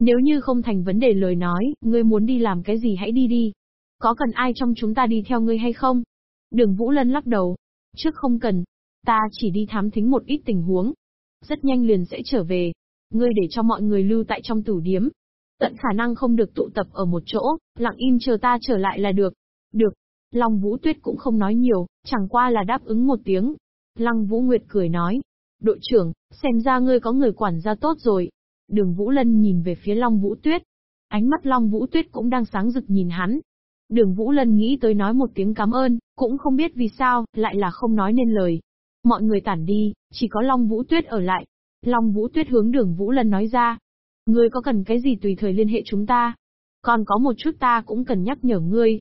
[SPEAKER 1] Nếu như không thành vấn đề lời nói, ngươi muốn đi làm cái gì hãy đi đi. Có cần ai trong chúng ta đi theo ngươi hay không? Đường Vũ Lân lắc đầu. Trước không cần. Ta chỉ đi thám thính một ít tình huống. Rất nhanh liền sẽ trở về. Ngươi để cho mọi người lưu tại trong tử điếm. Tận khả năng không được tụ tập ở một chỗ, lặng im chờ ta trở lại là được. Được, Long Vũ Tuyết cũng không nói nhiều, chẳng qua là đáp ứng một tiếng. Lăng Vũ Nguyệt cười nói. Đội trưởng, xem ra ngươi có người quản gia tốt rồi. Đường Vũ Lân nhìn về phía Long Vũ Tuyết. Ánh mắt Long Vũ Tuyết cũng đang sáng rực nhìn hắn. Đường Vũ Lân nghĩ tới nói một tiếng cảm ơn, cũng không biết vì sao, lại là không nói nên lời. Mọi người tản đi, chỉ có Long Vũ Tuyết ở lại. Long Vũ Tuyết hướng đường Vũ Lân nói ra. Ngươi có cần cái gì tùy thời liên hệ chúng ta. Còn có một chút ta cũng cần nhắc nhở ngươi,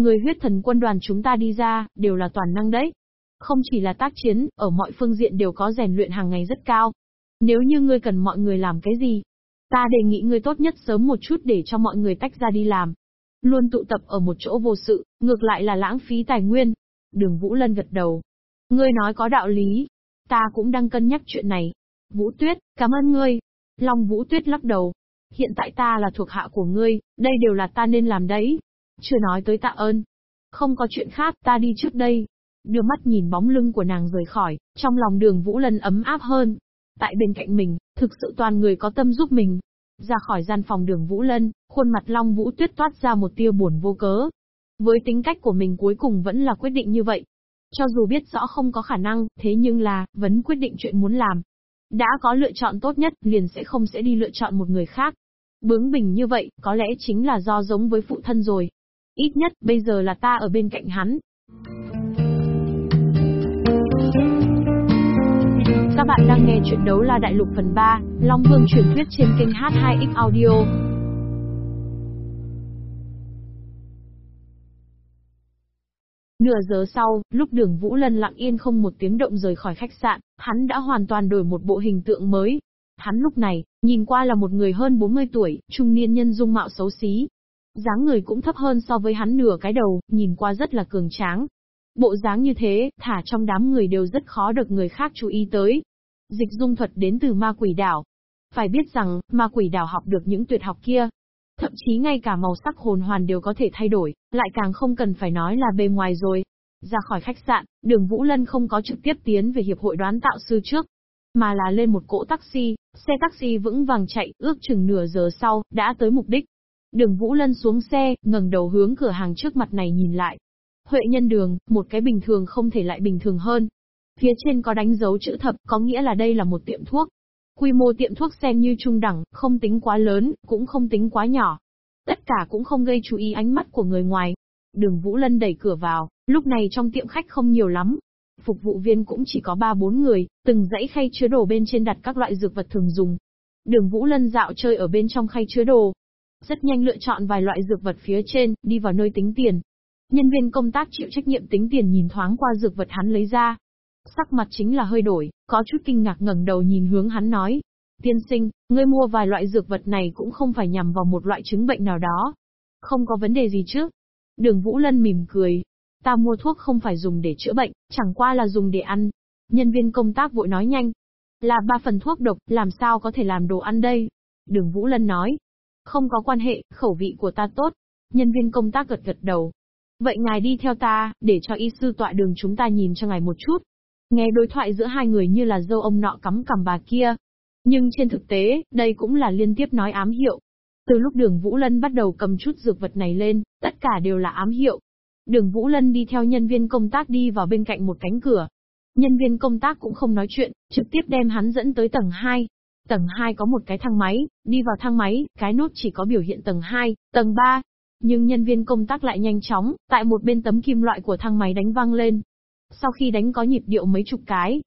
[SPEAKER 1] Người huyết thần quân đoàn chúng ta đi ra, đều là toàn năng đấy. Không chỉ là tác chiến, ở mọi phương diện đều có rèn luyện hàng ngày rất cao. Nếu như ngươi cần mọi người làm cái gì, ta đề nghị ngươi tốt nhất sớm một chút để cho mọi người tách ra đi làm. Luôn tụ tập ở một chỗ vô sự, ngược lại là lãng phí tài nguyên. Đường Vũ Lân gật đầu. Ngươi nói có đạo lý. Ta cũng đang cân nhắc chuyện này. Vũ Tuyết, cảm ơn ngươi. Long Vũ Tuyết lắc đầu. Hiện tại ta là thuộc hạ của ngươi, đây đều là ta nên làm đấy. Chưa nói tới tạ ơn. Không có chuyện khác, ta đi trước đây. Đưa mắt nhìn bóng lưng của nàng rời khỏi, trong lòng đường Vũ Lân ấm áp hơn. Tại bên cạnh mình, thực sự toàn người có tâm giúp mình. Ra khỏi gian phòng đường Vũ Lân, khuôn mặt Long Vũ Tuyết toát ra một tia buồn vô cớ. Với tính cách của mình cuối cùng vẫn là quyết định như vậy. Cho dù biết rõ không có khả năng, thế nhưng là, vẫn quyết định chuyện muốn làm. Đã có lựa chọn tốt nhất, liền sẽ không sẽ đi lựa chọn một người khác. Bướng bỉnh như vậy, có lẽ chính là do giống với phụ thân rồi. Ít nhất, bây giờ là ta ở bên cạnh hắn. Các bạn đang nghe chuyện đấu la đại lục phần 3, Long Vương truyền thuyết trên kênh H2X Audio. Nửa giờ sau, lúc đường Vũ Lân lặng yên không một tiếng động rời khỏi khách sạn, hắn đã hoàn toàn đổi một bộ hình tượng mới. Hắn lúc này, nhìn qua là một người hơn 40 tuổi, trung niên nhân dung mạo xấu xí. dáng người cũng thấp hơn so với hắn nửa cái đầu, nhìn qua rất là cường tráng. Bộ dáng như thế, thả trong đám người đều rất khó được người khác chú ý tới. Dịch dung thuật đến từ ma quỷ đảo. Phải biết rằng, ma quỷ đảo học được những tuyệt học kia, Thậm chí ngay cả màu sắc hồn hoàn đều có thể thay đổi, lại càng không cần phải nói là bề ngoài rồi. Ra khỏi khách sạn, đường Vũ Lân không có trực tiếp tiến về hiệp hội đoán tạo sư trước, mà là lên một cỗ taxi, xe taxi vững vàng chạy, ước chừng nửa giờ sau, đã tới mục đích. Đường Vũ Lân xuống xe, ngẩng đầu hướng cửa hàng trước mặt này nhìn lại. Huệ nhân đường, một cái bình thường không thể lại bình thường hơn. Phía trên có đánh dấu chữ thập, có nghĩa là đây là một tiệm thuốc. Quy mô tiệm thuốc xem như trung đẳng, không tính quá lớn, cũng không tính quá nhỏ. Tất cả cũng không gây chú ý ánh mắt của người ngoài. Đường Vũ Lân đẩy cửa vào, lúc này trong tiệm khách không nhiều lắm. Phục vụ viên cũng chỉ có 3-4 người, từng dãy khay chứa đồ bên trên đặt các loại dược vật thường dùng. Đường Vũ Lân dạo chơi ở bên trong khay chứa đồ. Rất nhanh lựa chọn vài loại dược vật phía trên, đi vào nơi tính tiền. Nhân viên công tác chịu trách nhiệm tính tiền nhìn thoáng qua dược vật hắn lấy ra, Sắc mặt chính là hơi đổi, có chút kinh ngạc ngẩng đầu nhìn hướng hắn nói. Tiên sinh, ngươi mua vài loại dược vật này cũng không phải nhằm vào một loại chứng bệnh nào đó. Không có vấn đề gì chứ. Đường Vũ Lân mỉm cười. Ta mua thuốc không phải dùng để chữa bệnh, chẳng qua là dùng để ăn. Nhân viên công tác vội nói nhanh. Là ba phần thuốc độc, làm sao có thể làm đồ ăn đây? Đường Vũ Lân nói. Không có quan hệ, khẩu vị của ta tốt. Nhân viên công tác gật gật đầu. Vậy ngài đi theo ta, để cho y sư tọa đường chúng ta nhìn cho ngài một chút. Nghe đối thoại giữa hai người như là dâu ông nọ cắm cằm bà kia. Nhưng trên thực tế, đây cũng là liên tiếp nói ám hiệu. Từ lúc đường Vũ Lân bắt đầu cầm chút dược vật này lên, tất cả đều là ám hiệu. Đường Vũ Lân đi theo nhân viên công tác đi vào bên cạnh một cánh cửa. Nhân viên công tác cũng không nói chuyện, trực tiếp đem hắn dẫn tới tầng 2. Tầng 2 có một cái thang máy, đi vào thang máy, cái nút chỉ có biểu hiện tầng 2, tầng 3. Nhưng nhân viên công tác lại nhanh chóng, tại một bên tấm kim loại của thang máy đánh văng lên. Sau khi đánh có nhịp điệu mấy chục cái,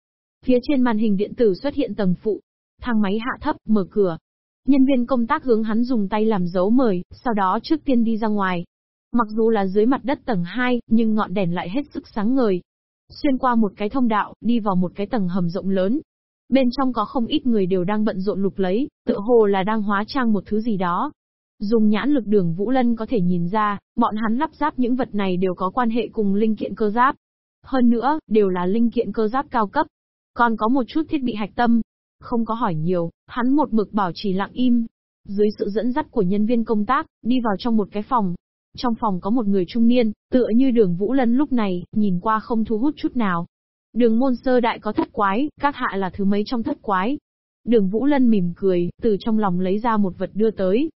[SPEAKER 1] phía trên màn hình điện tử xuất hiện tầng phụ. Thang máy hạ thấp, mở cửa. Nhân viên công tác hướng hắn dùng tay làm dấu mời, sau đó trước tiên đi ra ngoài. Mặc dù là dưới mặt đất tầng 2, nhưng ngọn đèn lại hết sức sáng ngời. Xuyên qua một cái thông đạo, đi vào một cái tầng hầm rộng lớn. Bên trong có không ít người đều đang bận rộn lục lấy, tựa hồ là đang hóa trang một thứ gì đó. Dùng nhãn lực đường Vũ Lân có thể nhìn ra, bọn hắn lắp ráp những vật này đều có quan hệ cùng linh kiện cơ giáp. Hơn nữa, đều là linh kiện cơ giáp cao cấp. Còn có một chút thiết bị hạch tâm. Không có hỏi nhiều, hắn một mực bảo trì lặng im. Dưới sự dẫn dắt của nhân viên công tác, đi vào trong một cái phòng. Trong phòng có một người trung niên, tựa như đường Vũ Lân lúc này, nhìn qua không thu hút chút nào. Đường môn sơ đại có thất quái, các hạ là thứ mấy trong thất quái. Đường Vũ Lân mỉm cười, từ trong lòng lấy ra một vật đưa tới.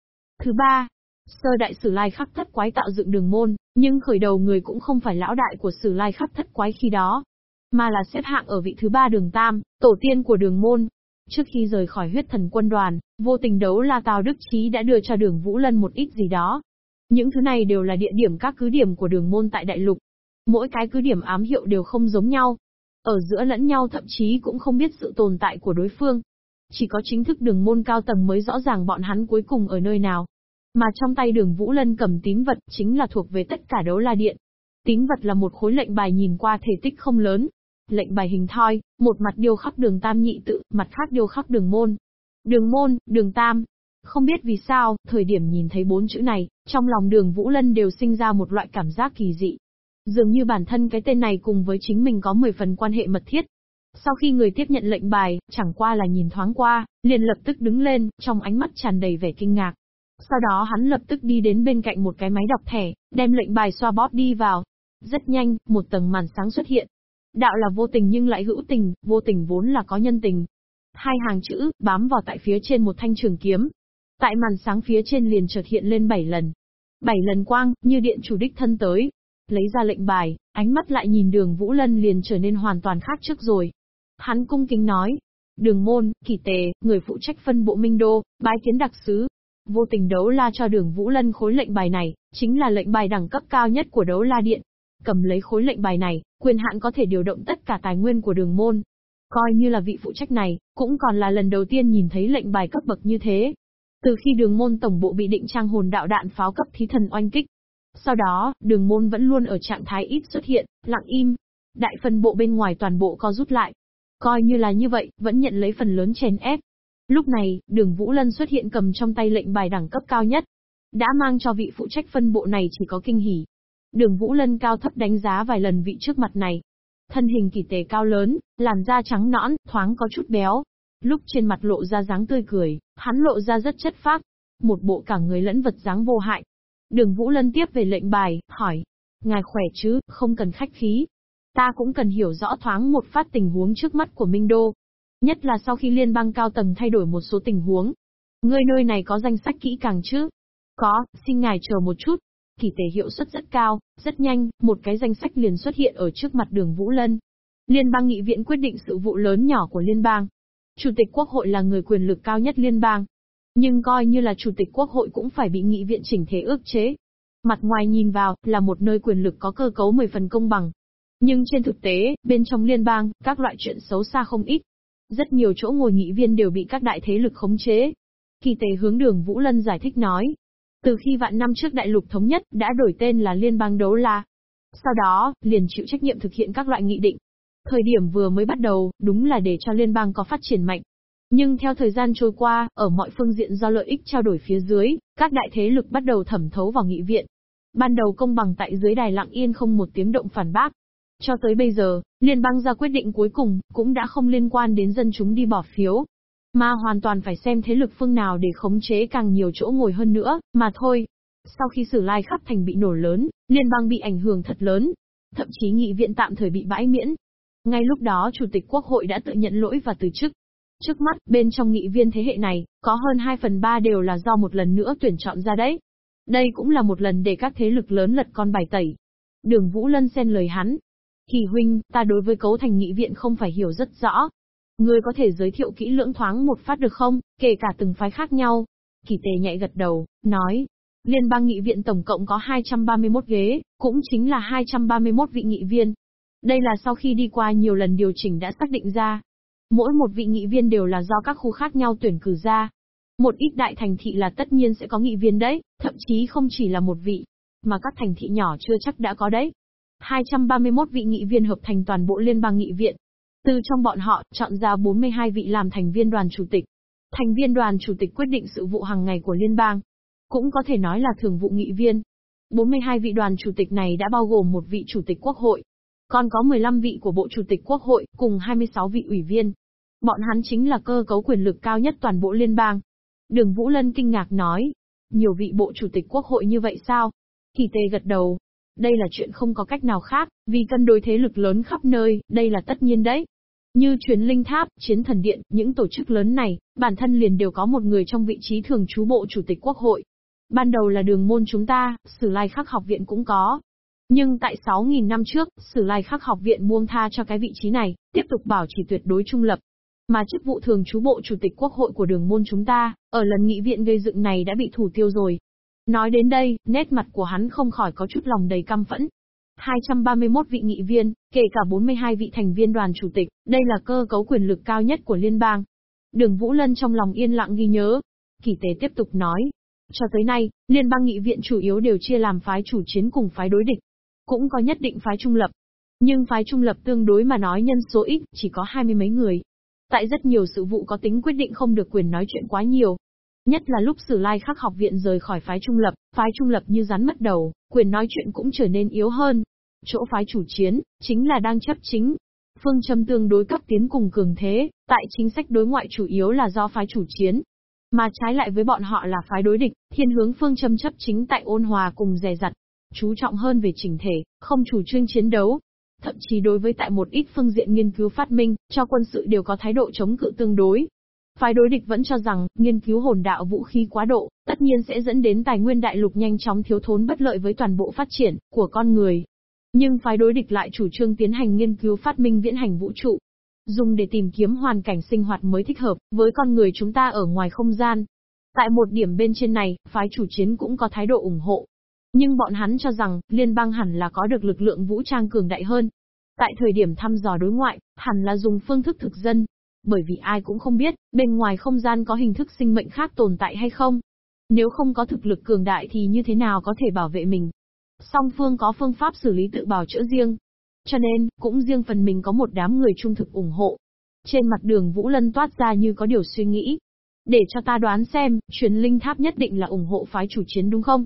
[SPEAKER 1] Thứ ba, Sơ đại sử lai khắc thất quái tạo dựng đường môn, nhưng khởi đầu người cũng không phải lão đại của sử lai khắc thất quái khi đó, mà là xếp hạng ở vị thứ ba đường tam, tổ tiên của đường môn. Trước khi rời khỏi huyết thần quân đoàn, vô tình đấu là Tào Đức Chí đã đưa cho đường Vũ Lân một ít gì đó. Những thứ này đều là địa điểm các cứ điểm của đường môn tại đại lục. Mỗi cái cứ điểm ám hiệu đều không giống nhau. Ở giữa lẫn nhau thậm chí cũng không biết sự tồn tại của đối phương. Chỉ có chính thức đường môn cao tầng mới rõ ràng bọn hắn cuối cùng ở nơi nào. Mà trong tay đường Vũ Lân cầm tín vật chính là thuộc về tất cả đấu la điện. Tín vật là một khối lệnh bài nhìn qua thể tích không lớn. Lệnh bài hình thoi, một mặt điêu khắc đường tam nhị tự, mặt khác điêu khắc đường môn. Đường môn, đường tam. Không biết vì sao, thời điểm nhìn thấy bốn chữ này, trong lòng đường Vũ Lân đều sinh ra một loại cảm giác kỳ dị. Dường như bản thân cái tên này cùng với chính mình có 10 phần quan hệ mật thiết. Sau khi người tiếp nhận lệnh bài, chẳng qua là nhìn thoáng qua, liền lập tức đứng lên, trong ánh mắt tràn đầy vẻ kinh ngạc. Sau đó hắn lập tức đi đến bên cạnh một cái máy đọc thẻ, đem lệnh bài xoa bóp đi vào. Rất nhanh, một tầng màn sáng xuất hiện. Đạo là vô tình nhưng lại hữu tình, vô tình vốn là có nhân tình. Hai hàng chữ, bám vào tại phía trên một thanh trường kiếm. Tại màn sáng phía trên liền chợt hiện lên bảy lần. bảy lần quang, như điện chủ đích thân tới. Lấy ra lệnh bài, ánh mắt lại nhìn đường Vũ Lân liền trở nên hoàn toàn khác trước rồi. Hắn cung kính nói. Đường môn, kỳ tề, người phụ trách phân bộ Minh Đô, bái kiến đặc sứ. Vô tình đấu la cho đường Vũ Lân khối lệnh bài này, chính là lệnh bài đẳng cấp cao nhất của đấu la điện. Cầm lấy khối lệnh bài này, quyền hạn có thể điều động tất cả tài nguyên của đường môn. Coi như là vị phụ trách này, cũng còn là lần đầu tiên nhìn thấy lệnh bài cấp bậc như thế. Từ khi đường môn tổng bộ bị định trang hồn đạo đạn pháo cấp thí thần oanh kích. Sau đó, đường môn vẫn luôn ở trạng thái ít xuất hiện, lặng im. Đại phân bộ bên ngoài toàn bộ co rút lại. Coi như là như vậy, vẫn nhận lấy phần lớn chèn ép. Lúc này, đường Vũ Lân xuất hiện cầm trong tay lệnh bài đẳng cấp cao nhất. Đã mang cho vị phụ trách phân bộ này chỉ có kinh hỉ. Đường Vũ Lân cao thấp đánh giá vài lần vị trước mặt này. Thân hình kỳ tề cao lớn, làn da trắng nõn, thoáng có chút béo, Lúc trên mặt lộ ra dáng tươi cười, hắn lộ ra rất chất phác. Một bộ cả người lẫn vật dáng vô hại. Đường Vũ Lân tiếp về lệnh bài, hỏi. Ngài khỏe chứ, không cần khách khí. Ta cũng cần hiểu rõ thoáng một phát tình huống trước mắt của Minh Đô. Nhất là sau khi liên bang cao tầng thay đổi một số tình huống. Ngươi nơi này có danh sách kỹ càng chứ? Có, xin ngài chờ một chút. Kỳ tề hiệu suất rất cao, rất nhanh, một cái danh sách liền xuất hiện ở trước mặt đường Vũ Lân. Liên bang nghị viện quyết định sự vụ lớn nhỏ của liên bang. Chủ tịch quốc hội là người quyền lực cao nhất liên bang. Nhưng coi như là chủ tịch quốc hội cũng phải bị nghị viện chỉnh thể ước chế. Mặt ngoài nhìn vào, là một nơi quyền lực có cơ cấu 10 phần công bằng. Nhưng trên thực tế, bên trong liên bang, các loại chuyện xấu xa không ít. Rất nhiều chỗ ngồi nghị viên đều bị các đại thế lực khống chế. Kỳ tế hướng đường Vũ Lân giải thích nói. Từ khi vạn năm trước đại lục thống nhất đã đổi tên là Liên bang Đấu La. Sau đó, liền chịu trách nhiệm thực hiện các loại nghị định, Thời điểm vừa mới bắt đầu, đúng là để cho liên bang có phát triển mạnh. Nhưng theo thời gian trôi qua, ở mọi phương diện do lợi ích trao đổi phía dưới, các đại thế lực bắt đầu thẩm thấu vào nghị viện. Ban đầu công bằng tại dưới đài lặng yên không một tiếng động phản bác. Cho tới bây giờ, liên bang ra quyết định cuối cùng, cũng đã không liên quan đến dân chúng đi bỏ phiếu. Mà hoàn toàn phải xem thế lực phương nào để khống chế càng nhiều chỗ ngồi hơn nữa, mà thôi. Sau khi sử lai khắp thành bị nổ lớn, liên bang bị ảnh hưởng thật lớn. Thậm chí nghị viện tạm thời bị bãi miễn, ngay lúc đó Chủ tịch Quốc hội đã tự nhận lỗi và từ chức. Trước mắt, bên trong nghị viên thế hệ này, có hơn 2 phần 3 đều là do một lần nữa tuyển chọn ra đấy. Đây cũng là một lần để các thế lực lớn lật con bài tẩy. Đường Vũ Lân xen lời hắn. Kỳ huynh, ta đối với cấu thành nghị viện không phải hiểu rất rõ. Ngươi có thể giới thiệu kỹ lưỡng thoáng một phát được không, kể cả từng phái khác nhau. Kỳ tề nhạy gật đầu, nói. Liên bang nghị viện tổng cộng có 231 ghế, cũng chính là 231 vị nghị viên, đây là sau khi đi qua nhiều lần điều chỉnh đã xác định ra. Mỗi một vị nghị viên đều là do các khu khác nhau tuyển cử ra. Một ít đại thành thị là tất nhiên sẽ có nghị viên đấy, thậm chí không chỉ là một vị, mà các thành thị nhỏ chưa chắc đã có đấy. 231 vị nghị viên hợp thành toàn bộ liên bang nghị viện. Từ trong bọn họ, chọn ra 42 vị làm thành viên đoàn chủ tịch. Thành viên đoàn chủ tịch quyết định sự vụ hàng ngày của liên bang. Cũng có thể nói là thường vụ nghị viên. 42 vị đoàn chủ tịch này đã bao gồm một vị chủ tịch quốc hội, còn có 15 vị của Bộ Chủ tịch Quốc hội, cùng 26 vị ủy viên. Bọn hắn chính là cơ cấu quyền lực cao nhất toàn bộ liên bang. Đường Vũ Lân kinh ngạc nói. Nhiều vị Bộ Chủ tịch Quốc hội như vậy sao? Kỳ Tê gật đầu. Đây là chuyện không có cách nào khác, vì cân đối thế lực lớn khắp nơi, đây là tất nhiên đấy. Như truyền linh tháp, chiến thần điện, những tổ chức lớn này, bản thân liền đều có một người trong vị trí thường trú bộ chủ tịch quốc hội. Ban đầu là đường môn chúng ta, sử lai khắc học viện cũng có, nhưng tại 6.000 năm trước, Sử Lai Khắc học viện buông tha cho cái vị trí này, tiếp tục bảo trì tuyệt đối trung lập. Mà chức vụ thường trú bộ chủ tịch quốc hội của đường môn chúng ta, ở lần nghị viện gây dựng này đã bị thủ tiêu rồi. Nói đến đây, nét mặt của hắn không khỏi có chút lòng đầy căm phẫn. 231 vị nghị viên, kể cả 42 vị thành viên đoàn chủ tịch, đây là cơ cấu quyền lực cao nhất của liên bang. Đường Vũ Lân trong lòng yên lặng ghi nhớ. Kỳ tế tiếp tục nói. Cho tới nay, liên bang nghị viện chủ yếu đều chia làm phái chủ chiến cùng phái đối địch. Cũng có nhất định phái trung lập. Nhưng phái trung lập tương đối mà nói nhân số ít, chỉ có hai mươi mấy người. Tại rất nhiều sự vụ có tính quyết định không được quyền nói chuyện quá nhiều. Nhất là lúc Sử Lai Khắc học viện rời khỏi phái trung lập, phái trung lập như rắn mất đầu, quyền nói chuyện cũng trở nên yếu hơn. Chỗ phái chủ chiến, chính là đang chấp chính. Phương châm tương đối cấp tiến cùng cường thế, tại chính sách đối ngoại chủ yếu là do phái chủ chiến, mà trái lại với bọn họ là phái đối địch, thiên hướng phương châm chấp chính tại ôn hòa cùng dè dặt chú trọng hơn về chỉnh thể, không chủ trương chiến đấu. Thậm chí đối với tại một ít phương diện nghiên cứu phát minh, cho quân sự đều có thái độ chống cự tương đối. Phái đối địch vẫn cho rằng, nghiên cứu hồn đạo vũ khí quá độ, tất nhiên sẽ dẫn đến tài nguyên đại lục nhanh chóng thiếu thốn bất lợi với toàn bộ phát triển của con người. Nhưng phái đối địch lại chủ trương tiến hành nghiên cứu phát minh viễn hành vũ trụ, dùng để tìm kiếm hoàn cảnh sinh hoạt mới thích hợp với con người chúng ta ở ngoài không gian. Tại một điểm bên trên này, phái chủ chiến cũng có thái độ ủng hộ. Nhưng bọn hắn cho rằng, liên bang hẳn là có được lực lượng vũ trang cường đại hơn. Tại thời điểm thăm dò đối ngoại, hẳn là dùng phương thức thực dân. Bởi vì ai cũng không biết, bên ngoài không gian có hình thức sinh mệnh khác tồn tại hay không. Nếu không có thực lực cường đại thì như thế nào có thể bảo vệ mình. Song phương có phương pháp xử lý tự bảo chữa riêng. Cho nên, cũng riêng phần mình có một đám người trung thực ủng hộ. Trên mặt đường Vũ Lân toát ra như có điều suy nghĩ. Để cho ta đoán xem, truyền linh tháp nhất định là ủng hộ phái chủ chiến đúng không?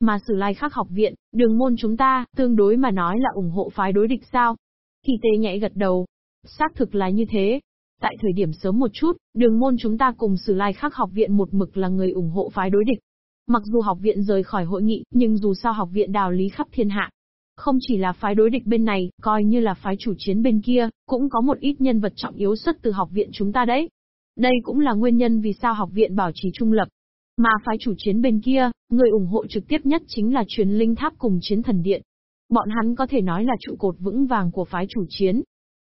[SPEAKER 1] Mà sử lai khắc học viện, đường môn chúng ta, tương đối mà nói là ủng hộ phái đối địch sao? Kỳ tê nhảy gật đầu. Xác thực là như thế. Tại thời điểm sớm một chút, đường môn chúng ta cùng sử lai khắc học viện một mực là người ủng hộ phái đối địch. Mặc dù học viện rời khỏi hội nghị, nhưng dù sao học viện đào lý khắp thiên hạ. Không chỉ là phái đối địch bên này, coi như là phái chủ chiến bên kia, cũng có một ít nhân vật trọng yếu xuất từ học viện chúng ta đấy. Đây cũng là nguyên nhân vì sao học viện bảo trì trung lập. Mà phái chủ chiến bên kia, người ủng hộ trực tiếp nhất chính là truyền linh tháp cùng chiến thần điện. Bọn hắn có thể nói là trụ cột vững vàng của phái chủ chiến.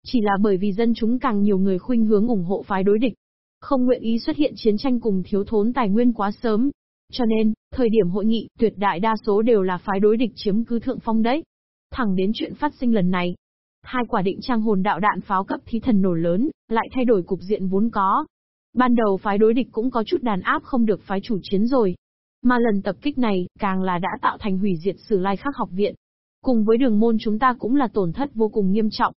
[SPEAKER 1] Chỉ là bởi vì dân chúng càng nhiều người khuynh hướng ủng hộ phái đối địch. Không nguyện ý xuất hiện chiến tranh cùng thiếu thốn tài nguyên quá sớm. Cho nên, thời điểm hội nghị, tuyệt đại đa số đều là phái đối địch chiếm cứ thượng phong đấy. Thẳng đến chuyện phát sinh lần này. Hai quả định trang hồn đạo đạn pháo cấp thí thần nổ lớn, lại thay đổi cục diện vốn có. Ban đầu phái đối địch cũng có chút đàn áp không được phái chủ chiến rồi. Mà lần tập kích này, càng là đã tạo thành hủy diệt sử lai khắc học viện. Cùng với đường môn chúng ta cũng là tổn thất vô cùng nghiêm trọng.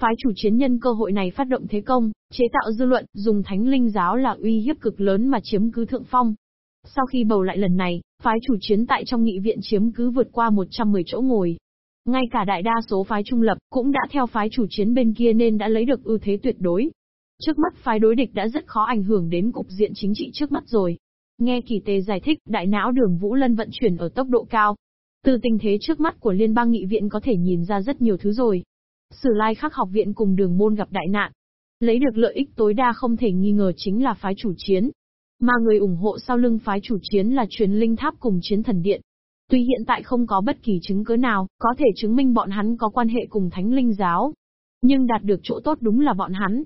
[SPEAKER 1] Phái chủ chiến nhân cơ hội này phát động thế công, chế tạo dư luận, dùng thánh linh giáo là uy hiếp cực lớn mà chiếm cứ thượng phong. Sau khi bầu lại lần này, phái chủ chiến tại trong nghị viện chiếm cứ vượt qua 110 chỗ ngồi. Ngay cả đại đa số phái trung lập cũng đã theo phái chủ chiến bên kia nên đã lấy được ưu thế tuyệt đối. Trước mắt phái đối địch đã rất khó ảnh hưởng đến cục diện chính trị trước mắt rồi. Nghe kỳ tề giải thích, đại não đường Vũ Lân vận chuyển ở tốc độ cao. Từ tình thế trước mắt của liên bang nghị viện có thể nhìn ra rất nhiều thứ rồi. Sử lai khắc học viện cùng đường môn gặp đại nạn. Lấy được lợi ích tối đa không thể nghi ngờ chính là phái chủ chiến. Mà người ủng hộ sau lưng phái chủ chiến là truyền linh tháp cùng chiến thần điện. Tuy hiện tại không có bất kỳ chứng cứ nào, có thể chứng minh bọn hắn có quan hệ cùng thánh linh giáo. Nhưng đạt được chỗ tốt đúng là bọn hắn.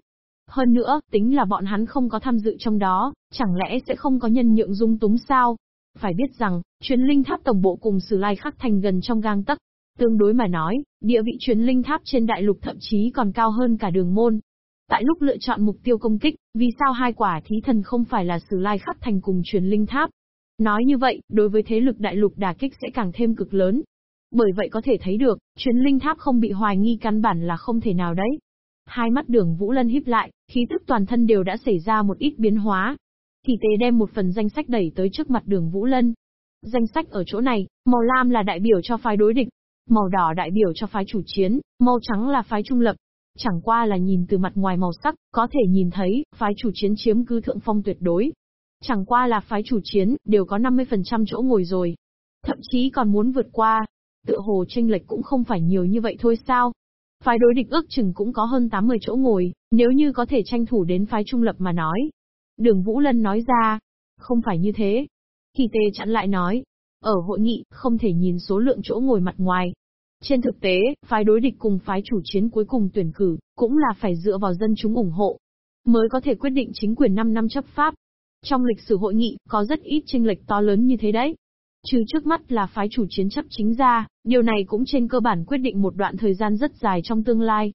[SPEAKER 1] Hơn nữa, tính là bọn hắn không có tham dự trong đó, chẳng lẽ sẽ không có nhân nhượng dung túng sao? Phải biết rằng, truyền linh tháp tổng bộ cùng sử lai khắc thành gần trong gang tấc. Tương đối mà nói, địa vị truyền linh tháp trên đại lục thậm chí còn cao hơn cả đường môn. Tại lúc lựa chọn mục tiêu công kích, vì sao hai quả thí thần không phải là sử lai khắc thành cùng truyền linh tháp? Nói như vậy, đối với thế lực đại lục đả kích sẽ càng thêm cực lớn. Bởi vậy có thể thấy được, truyền linh tháp không bị hoài nghi căn bản là không thể nào đấy. Hai mắt đường Vũ Lân híp lại, khí tức toàn thân đều đã xảy ra một ít biến hóa. Thì tế đem một phần danh sách đẩy tới trước mặt đường Vũ Lân. Danh sách ở chỗ này, màu lam là đại biểu cho phái đối địch, màu đỏ đại biểu cho phái chủ chiến, màu trắng là phái trung lập. Chẳng qua là nhìn từ mặt ngoài màu sắc, có thể nhìn thấy, phái chủ chiến chiếm cư thượng phong tuyệt đối. Chẳng qua là phái chủ chiến, đều có 50% chỗ ngồi rồi. Thậm chí còn muốn vượt qua. Tựa hồ tranh lệch cũng không phải nhiều như vậy thôi sao. Phái đối địch ước chừng cũng có hơn 80 chỗ ngồi, nếu như có thể tranh thủ đến phái trung lập mà nói. Đường Vũ Lân nói ra, không phải như thế. Kỳ tê chặn lại nói, ở hội nghị, không thể nhìn số lượng chỗ ngồi mặt ngoài. Trên thực tế, phái đối địch cùng phái chủ chiến cuối cùng tuyển cử, cũng là phải dựa vào dân chúng ủng hộ, mới có thể quyết định chính quyền 5 năm chấp pháp. Trong lịch sử hội nghị, có rất ít tranh lệch to lớn như thế đấy. Trừ trước mắt là phái chủ chiến chấp chính ra, điều này cũng trên cơ bản quyết định một đoạn thời gian rất dài trong tương lai.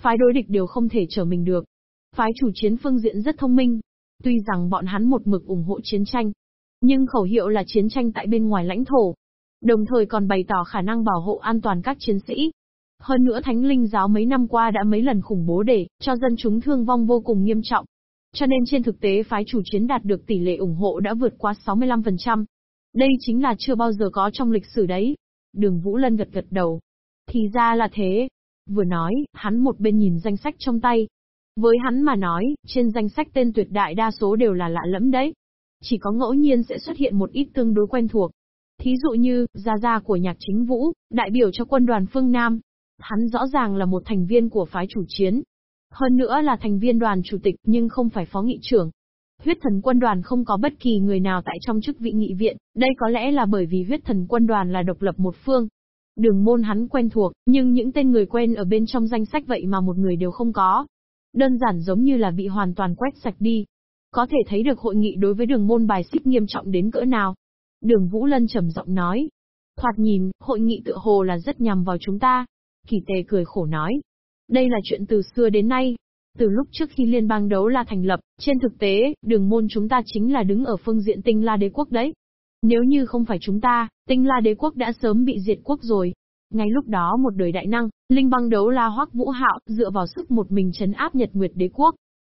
[SPEAKER 1] Phái đối địch đều không thể trở mình được. Phái chủ chiến phương diện rất thông minh. Tuy rằng bọn hắn một mực ủng hộ chiến tranh, nhưng khẩu hiệu là chiến tranh tại bên ngoài lãnh thổ. Đồng thời còn bày tỏ khả năng bảo hộ an toàn các chiến sĩ. Hơn nữa Thánh Linh giáo mấy năm qua đã mấy lần khủng bố để cho dân chúng thương vong vô cùng nghiêm trọng. Cho nên trên thực tế phái chủ chiến đạt được tỷ lệ ủng hộ đã vượt qua 65%. Đây chính là chưa bao giờ có trong lịch sử đấy. Đường Vũ Lân gật gật đầu. Thì ra là thế. Vừa nói, hắn một bên nhìn danh sách trong tay. Với hắn mà nói, trên danh sách tên tuyệt đại đa số đều là lạ lẫm đấy. Chỉ có ngẫu nhiên sẽ xuất hiện một ít tương đối quen thuộc. Thí dụ như, Gia Gia của nhạc chính vũ, đại biểu cho quân đoàn phương Nam. Hắn rõ ràng là một thành viên của phái chủ chiến. Hơn nữa là thành viên đoàn chủ tịch nhưng không phải phó nghị trưởng. Huyết thần quân đoàn không có bất kỳ người nào tại trong chức vị nghị viện, đây có lẽ là bởi vì huyết thần quân đoàn là độc lập một phương. Đường môn hắn quen thuộc, nhưng những tên người quen ở bên trong danh sách vậy mà một người đều không có. Đơn giản giống như là bị hoàn toàn quét sạch đi. Có thể thấy được hội nghị đối với đường môn bài xích nghiêm trọng đến cỡ nào. Đường Vũ Lân trầm giọng nói. Thoạt nhìn, hội nghị tựa hồ là rất nhằm vào chúng ta. Kỳ tề cười khổ nói. Đây là chuyện từ xưa đến nay, từ lúc trước khi liên bang đấu la thành lập, trên thực tế, đường môn chúng ta chính là đứng ở phương diện tinh la đế quốc đấy. Nếu như không phải chúng ta, tinh la đế quốc đã sớm bị diệt quốc rồi. Ngay lúc đó một đời đại năng, linh băng đấu la hoắc vũ hạo, dựa vào sức một mình chấn áp nhật nguyệt đế quốc.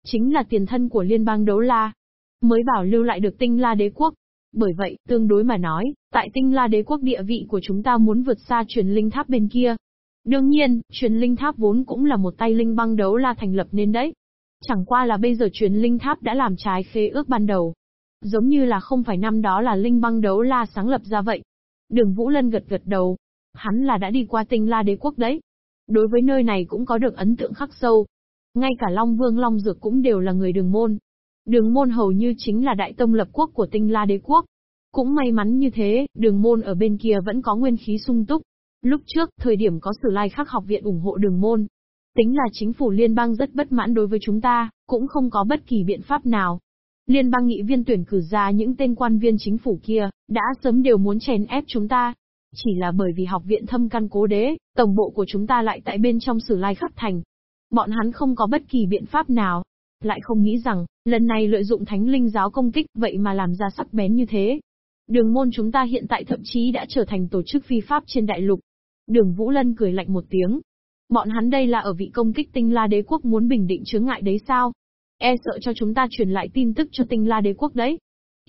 [SPEAKER 1] Chính là tiền thân của liên bang đấu la. Mới bảo lưu lại được tinh la đế quốc. Bởi vậy, tương đối mà nói, tại tinh la đế quốc địa vị của chúng ta muốn vượt xa truyền linh tháp bên kia, Đương nhiên, truyền linh tháp vốn cũng là một tay linh băng đấu la thành lập nên đấy. Chẳng qua là bây giờ truyền linh tháp đã làm trái khế ước ban đầu. Giống như là không phải năm đó là linh băng đấu la sáng lập ra vậy. Đường Vũ Lân gật gật đầu. Hắn là đã đi qua tinh la đế quốc đấy. Đối với nơi này cũng có được ấn tượng khắc sâu. Ngay cả Long Vương Long Dược cũng đều là người đường môn. Đường môn hầu như chính là đại tông lập quốc của tinh la đế quốc. Cũng may mắn như thế, đường môn ở bên kia vẫn có nguyên khí sung túc. Lúc trước, thời điểm có sử lai khắc học viện ủng hộ đường môn. Tính là chính phủ liên bang rất bất mãn đối với chúng ta, cũng không có bất kỳ biện pháp nào. Liên bang nghị viên tuyển cử ra những tên quan viên chính phủ kia, đã sớm đều muốn chèn ép chúng ta. Chỉ là bởi vì học viện thâm căn cố đế, tổng bộ của chúng ta lại tại bên trong sử lai khắc thành. Bọn hắn không có bất kỳ biện pháp nào. Lại không nghĩ rằng, lần này lợi dụng thánh linh giáo công kích vậy mà làm ra sắc bén như thế. Đường môn chúng ta hiện tại thậm chí đã trở thành tổ chức phi pháp trên đại lục, Đường Vũ Lân cười lạnh một tiếng. Bọn hắn đây là ở vị công kích tinh la đế quốc muốn bình định chướng ngại đấy sao? E sợ cho chúng ta truyền lại tin tức cho tinh la đế quốc đấy.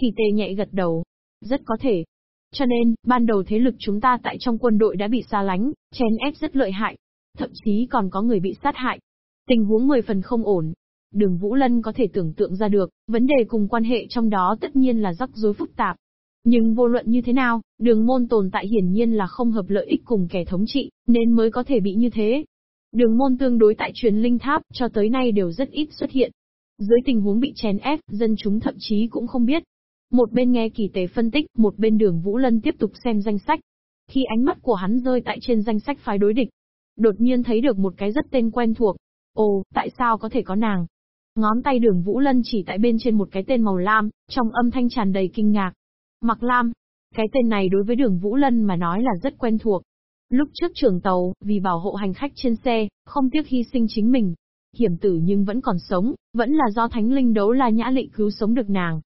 [SPEAKER 1] Thì tề nhạy gật đầu. Rất có thể. Cho nên, ban đầu thế lực chúng ta tại trong quân đội đã bị xa lánh, chèn ép rất lợi hại. Thậm chí còn có người bị sát hại. Tình huống mười phần không ổn. Đường Vũ Lân có thể tưởng tượng ra được, vấn đề cùng quan hệ trong đó tất nhiên là rắc rối phức tạp. Nhưng vô luận như thế nào, đường môn tồn tại hiển nhiên là không hợp lợi ích cùng kẻ thống trị, nên mới có thể bị như thế. Đường môn tương đối tại truyền linh tháp, cho tới nay đều rất ít xuất hiện. Dưới tình huống bị chèn ép, dân chúng thậm chí cũng không biết. Một bên nghe kỳ tế phân tích, một bên đường Vũ Lân tiếp tục xem danh sách. Khi ánh mắt của hắn rơi tại trên danh sách phái đối địch, đột nhiên thấy được một cái rất tên quen thuộc. Ồ, tại sao có thể có nàng? Ngón tay đường Vũ Lân chỉ tại bên trên một cái tên màu lam, trong âm thanh tràn đầy kinh ngạc. Mặc Lam. Cái tên này đối với đường Vũ Lân mà nói là rất quen thuộc. Lúc trước trưởng tàu, vì bảo hộ hành khách trên xe, không tiếc hy sinh chính mình. Hiểm tử nhưng vẫn còn sống, vẫn là do thánh linh đấu la nhã lị cứu sống được nàng.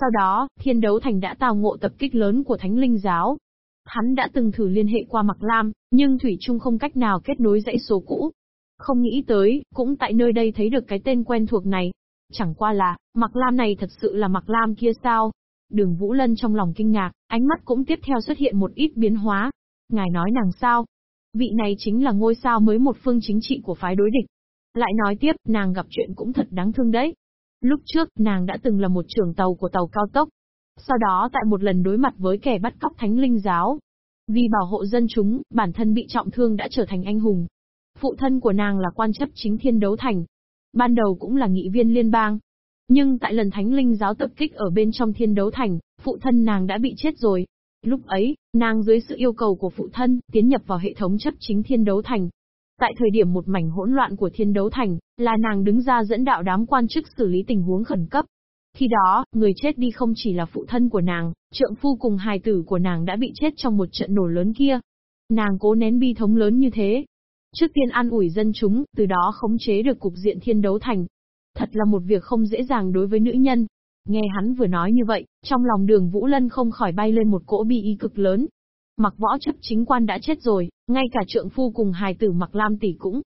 [SPEAKER 1] Sau đó, thiên đấu thành đã tào ngộ tập kích lớn của thánh linh giáo. Hắn đã từng thử liên hệ qua Mặc Lam, nhưng Thủy Trung không cách nào kết nối dãy số cũ. Không nghĩ tới, cũng tại nơi đây thấy được cái tên quen thuộc này. Chẳng qua là, Mặc Lam này thật sự là Mặc Lam kia sao? Đường Vũ Lân trong lòng kinh ngạc, ánh mắt cũng tiếp theo xuất hiện một ít biến hóa. Ngài nói nàng sao? Vị này chính là ngôi sao mới một phương chính trị của phái đối địch. Lại nói tiếp, nàng gặp chuyện cũng thật đáng thương đấy. Lúc trước, nàng đã từng là một trưởng tàu của tàu cao tốc. Sau đó tại một lần đối mặt với kẻ bắt cóc thánh linh giáo. Vì bảo hộ dân chúng, bản thân bị trọng thương đã trở thành anh hùng. Phụ thân của nàng là quan chấp chính thiên đấu thành. Ban đầu cũng là nghị viên liên bang, nhưng tại lần thánh linh giáo tập kích ở bên trong thiên đấu thành, phụ thân nàng đã bị chết rồi. Lúc ấy, nàng dưới sự yêu cầu của phụ thân, tiến nhập vào hệ thống chấp chính thiên đấu thành. Tại thời điểm một mảnh hỗn loạn của thiên đấu thành, là nàng đứng ra dẫn đạo đám quan chức xử lý tình huống khẩn cấp. Khi đó, người chết đi không chỉ là phụ thân của nàng, trượng phu cùng hài tử của nàng đã bị chết trong một trận nổ lớn kia. Nàng cố nén bi thống lớn như thế. Trước tiên an ủi dân chúng, từ đó khống chế được cục diện thiên đấu thành, Thật là một việc không dễ dàng đối với nữ nhân. Nghe hắn vừa nói như vậy, trong lòng đường Vũ Lân không khỏi bay lên một cỗ bi y cực lớn. Mặc võ chấp chính quan đã chết rồi, ngay cả trượng phu cùng hài tử mặc lam tỷ cũng.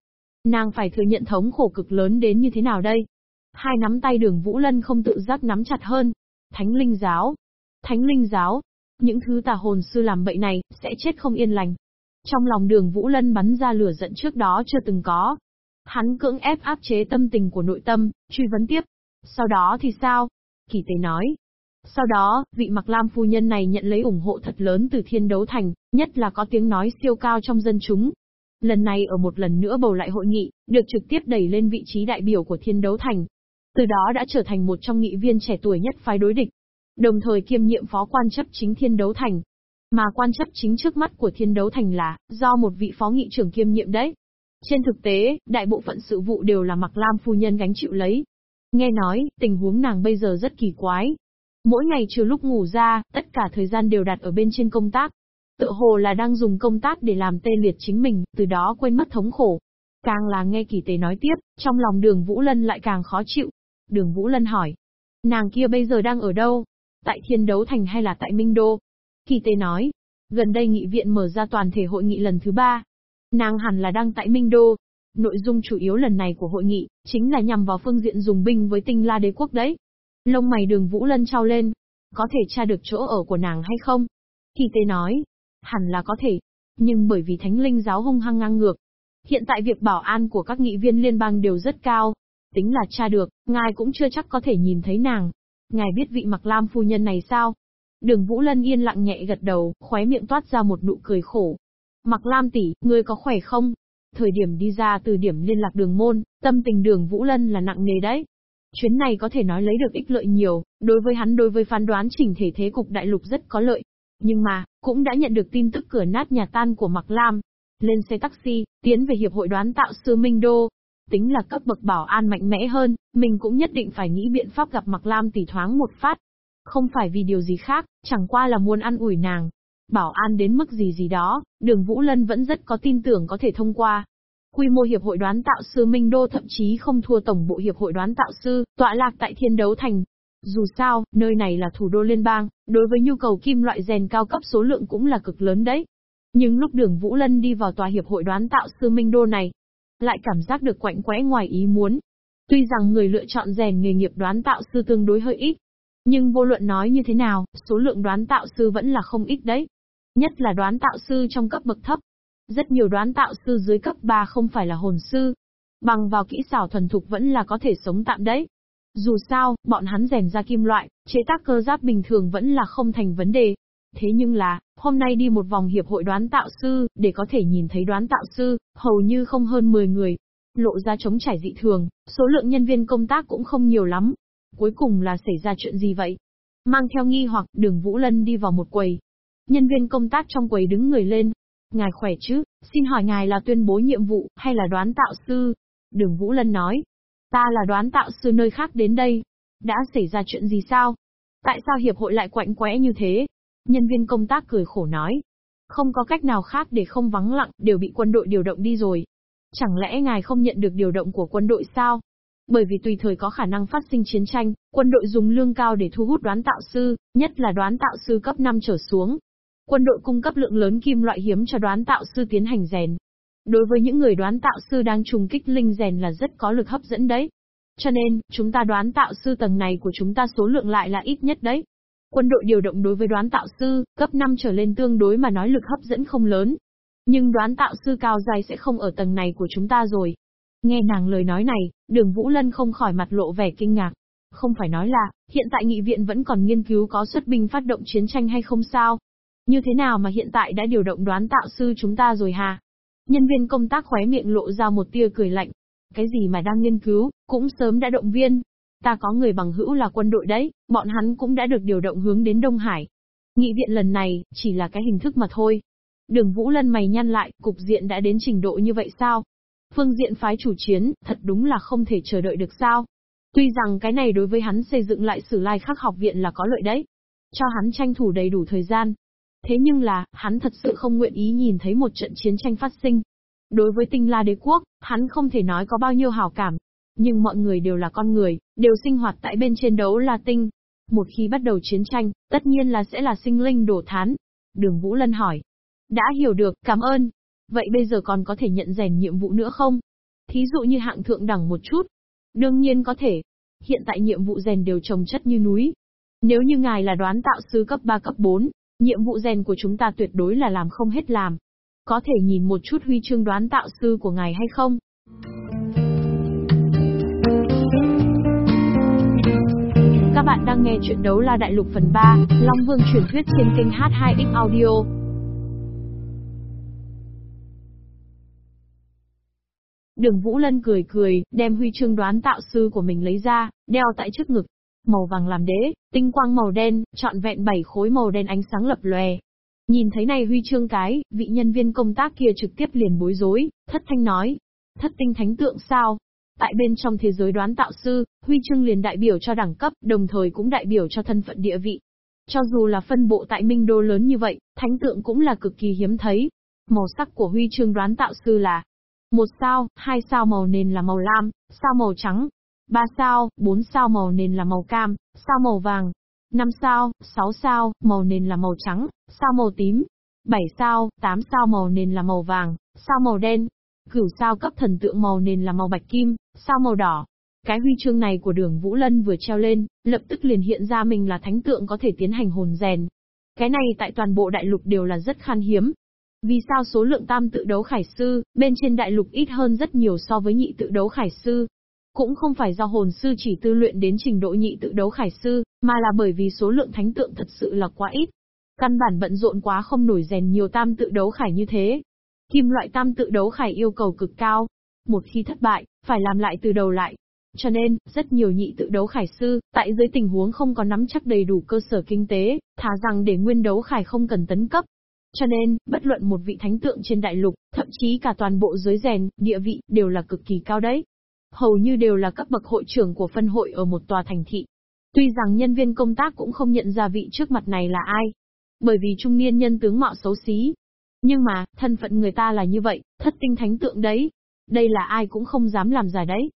[SPEAKER 1] Nàng phải thừa nhận thống khổ cực lớn đến như thế nào đây? Hai nắm tay đường Vũ Lân không tự giác nắm chặt hơn. Thánh linh giáo. Thánh linh giáo. Những thứ tà hồn sư làm bậy này, sẽ chết không yên lành. Trong lòng đường Vũ Lân bắn ra lửa giận trước đó chưa từng có. Hắn cưỡng ép áp chế tâm tình của nội tâm, truy vấn tiếp. Sau đó thì sao? Kỳ tế nói. Sau đó, vị mặc lam phu nhân này nhận lấy ủng hộ thật lớn từ thiên đấu thành, nhất là có tiếng nói siêu cao trong dân chúng. Lần này ở một lần nữa bầu lại hội nghị, được trực tiếp đẩy lên vị trí đại biểu của thiên đấu thành. từ đó đã trở thành một trong nghị viên trẻ tuổi nhất phái đối địch, đồng thời kiêm nhiệm phó quan chấp chính thiên đấu thành. Mà quan chấp chính trước mắt của thiên đấu thành là, do một vị phó nghị trưởng kiêm nhiệm đấy. Trên thực tế, đại bộ phận sự vụ đều là mặc lam phu nhân gánh chịu lấy. Nghe nói, tình huống nàng bây giờ rất kỳ quái. Mỗi ngày trừ lúc ngủ ra, tất cả thời gian đều đặt ở bên trên công tác. Tự hồ là đang dùng công tác để làm tê liệt chính mình, từ đó quên mất thống khổ. Càng là nghe kỳ tế nói tiếp, trong lòng đường Vũ Lân lại càng khó chịu. Đường Vũ Lân hỏi, nàng kia bây giờ đang ở đâu? Tại thiên đấu thành hay là tại Minh Đô? Kỳ tế nói, gần đây nghị viện mở ra toàn thể hội nghị lần thứ ba. Nàng hẳn là đang tại Minh Đô. Nội dung chủ yếu lần này của hội nghị, chính là nhằm vào phương diện dùng binh với tinh la đế quốc đấy. Lông mày đường Vũ Lân trao lên. Có thể tra được chỗ ở của nàng hay không? Kỳ tế nói, hẳn là có thể. Nhưng bởi vì thánh linh giáo hung hăng ngang ngược. Hiện tại việc bảo an của các nghị viên liên bang đều rất cao. Tính là tra được, ngài cũng chưa chắc có thể nhìn thấy nàng. Ngài biết vị mặc lam phu nhân này sao? Đường Vũ Lân yên lặng nhẹ gật đầu, khóe miệng toát ra một nụ cười khổ. Mặc lam tỷ, ngươi có khỏe không? Thời điểm đi ra từ điểm liên lạc đường môn, tâm tình đường Vũ Lân là nặng nề đấy. Chuyến này có thể nói lấy được ích lợi nhiều, đối với hắn đối với phán đoán chỉnh thể thế cục đại lục rất có lợi. Nhưng mà, cũng đã nhận được tin tức cửa nát nhà tan của Mạc Lam. Lên xe taxi, tiến về Hiệp hội đoán tạo sư Minh Đô. Tính là cấp bậc bảo an mạnh mẽ hơn, mình cũng nhất định phải nghĩ biện pháp gặp Mạc Lam tỷ thoáng một phát. Không phải vì điều gì khác, chẳng qua là muốn ăn ủi nàng. Bảo an đến mức gì gì đó, đường Vũ Lân vẫn rất có tin tưởng có thể thông qua. Quy mô Hiệp hội đoán tạo sư Minh Đô thậm chí không thua Tổng bộ Hiệp hội đoán tạo sư, tọa lạc tại Thiên Đấu Thành. Dù sao, nơi này là thủ đô liên bang, đối với nhu cầu kim loại rèn cao cấp số lượng cũng là cực lớn đấy. Nhưng lúc đường Vũ Lân đi vào tòa Hiệp hội đoán tạo sư Minh Đô này, lại cảm giác được quạnh quẽ ngoài ý muốn. Tuy rằng người lựa chọn rèn nghề nghiệp đoán tạo sư tương đối hơi ít, nhưng vô luận nói như thế nào, số lượng đoán tạo sư vẫn là không ít đấy. Nhất là đoán tạo sư trong cấp bậc thấp. Rất nhiều đoán tạo sư dưới cấp 3 không phải là hồn sư. Bằng vào kỹ xảo thuần thục vẫn là có thể sống tạm đấy. Dù sao, bọn hắn rèn ra kim loại, chế tác cơ giáp bình thường vẫn là không thành vấn đề. Thế nhưng là, hôm nay đi một vòng hiệp hội đoán tạo sư, để có thể nhìn thấy đoán tạo sư, hầu như không hơn 10 người. Lộ ra chống trải dị thường, số lượng nhân viên công tác cũng không nhiều lắm. Cuối cùng là xảy ra chuyện gì vậy? Mang theo nghi hoặc, đường Vũ Lân đi vào một quầy. Nhân viên công tác trong quầy đứng người lên. Ngài khỏe chứ, xin hỏi ngài là tuyên bố nhiệm vụ, hay là đoán tạo sư? Đường Vũ Lân nói. Ta là đoán tạo sư nơi khác đến đây. Đã xảy ra chuyện gì sao? Tại sao hiệp hội lại quạnh quẽ như thế? Nhân viên công tác cười khổ nói. Không có cách nào khác để không vắng lặng, đều bị quân đội điều động đi rồi. Chẳng lẽ ngài không nhận được điều động của quân đội sao? Bởi vì tùy thời có khả năng phát sinh chiến tranh, quân đội dùng lương cao để thu hút đoán tạo sư, nhất là đoán tạo sư cấp 5 trở xuống. Quân đội cung cấp lượng lớn kim loại hiếm cho đoán tạo sư tiến hành rèn. Đối với những người đoán tạo sư đang trùng kích linh rèn là rất có lực hấp dẫn đấy. Cho nên, chúng ta đoán tạo sư tầng này của chúng ta số lượng lại là ít nhất đấy. Quân đội điều động đối với đoán tạo sư, cấp 5 trở lên tương đối mà nói lực hấp dẫn không lớn. Nhưng đoán tạo sư cao dài sẽ không ở tầng này của chúng ta rồi. Nghe nàng lời nói này, đường Vũ Lân không khỏi mặt lộ vẻ kinh ngạc. Không phải nói là, hiện tại nghị viện vẫn còn nghiên cứu có xuất binh phát động chiến tranh hay không sao? Như thế nào mà hiện tại đã điều động đoán tạo sư chúng ta rồi hà? Nhân viên công tác khóe miệng lộ ra một tia cười lạnh. Cái gì mà đang nghiên cứu, cũng sớm đã động viên. Ta có người bằng hữu là quân đội đấy, bọn hắn cũng đã được điều động hướng đến Đông Hải. Nghị viện lần này, chỉ là cái hình thức mà thôi. Đường Vũ Lân mày nhăn lại, cục diện đã đến trình độ như vậy sao? Phương diện phái chủ chiến, thật đúng là không thể chờ đợi được sao. Tuy rằng cái này đối với hắn xây dựng lại sử lai khắc học viện là có lợi đấy. Cho hắn tranh thủ đầy đủ thời gian. Thế nhưng là, hắn thật sự không nguyện ý nhìn thấy một trận chiến tranh phát sinh. Đối với tinh la đế quốc, hắn không thể nói có bao nhiêu hảo cảm. Nhưng mọi người đều là con người, đều sinh hoạt tại bên trên đấu là tinh. Một khi bắt đầu chiến tranh, tất nhiên là sẽ là sinh linh đổ thán. Đường Vũ Lân hỏi. Đã hiểu được, cảm ơn. Vậy bây giờ còn có thể nhận rèn nhiệm vụ nữa không? Thí dụ như hạng thượng đẳng một chút. Đương nhiên có thể. Hiện tại nhiệm vụ rèn đều trồng chất như núi. Nếu như ngài là đoán tạo sư cấp 3 cấp 4, nhiệm vụ rèn của chúng ta tuyệt đối là làm không hết làm. Có thể nhìn một chút huy chương đoán tạo sư của ngài hay không? Các bạn đang nghe chuyện đấu la đại lục phần 3, Long Vương truyền thuyết trên kênh H2X Audio. Đường Vũ Lân cười cười, đem huy chương đoán tạo sư của mình lấy ra, đeo tại trước ngực. Màu vàng làm đế, tinh quang màu đen, trọn vẹn bảy khối màu đen ánh sáng lập lòe. Nhìn thấy này huy chương cái, vị nhân viên công tác kia trực tiếp liền bối rối, thất thanh nói. Thất tinh thánh tượng sao? Tại bên trong thế giới đoán tạo sư, huy chương liền đại biểu cho đẳng cấp, đồng thời cũng đại biểu cho thân phận địa vị. Cho dù là phân bộ tại Minh Đô lớn như vậy, thánh tượng cũng là cực kỳ hiếm thấy. Màu sắc của huy chương đoán tạo sư là một sao, hai sao màu nền là màu lam, sao màu trắng. Ba sao, bốn sao màu nền là màu cam, sao màu vàng. Năm sao, sáu sao, màu nền là màu trắng, sao màu tím. Bảy sao, tám sao màu nền là màu vàng, sao màu đen. Cửu sao cấp thần tượng màu nền là màu bạch kim, sao màu đỏ. Cái huy chương này của đường Vũ Lân vừa treo lên, lập tức liền hiện ra mình là thánh tượng có thể tiến hành hồn rèn. Cái này tại toàn bộ đại lục đều là rất khan hiếm, vì sao số lượng tam tự đấu khải sư, bên trên đại lục ít hơn rất nhiều so với nhị tự đấu khải sư? Cũng không phải do hồn sư chỉ tư luyện đến trình độ nhị tự đấu khải sư, mà là bởi vì số lượng thánh tượng thật sự là quá ít. Căn bản bận rộn quá không nổi rèn nhiều tam tự đấu khải như thế. Kim loại tam tự đấu khải yêu cầu cực cao. Một khi thất bại, phải làm lại từ đầu lại. Cho nên, rất nhiều nhị tự đấu khải sư, tại dưới tình huống không có nắm chắc đầy đủ cơ sở kinh tế, thà rằng để nguyên đấu khải không cần tấn cấp, cho nên, bất luận một vị thánh tượng trên đại lục, thậm chí cả toàn bộ giới rèn, địa vị, đều là cực kỳ cao đấy. Hầu như đều là các bậc hội trưởng của phân hội ở một tòa thành thị. Tuy rằng nhân viên công tác cũng không nhận ra vị trước mặt này là ai. Bởi vì trung niên nhân tướng mạo xấu xí. Nhưng mà, thân phận người ta là như vậy, thất tinh thánh tượng đấy. Đây là ai cũng không dám làm giả đấy.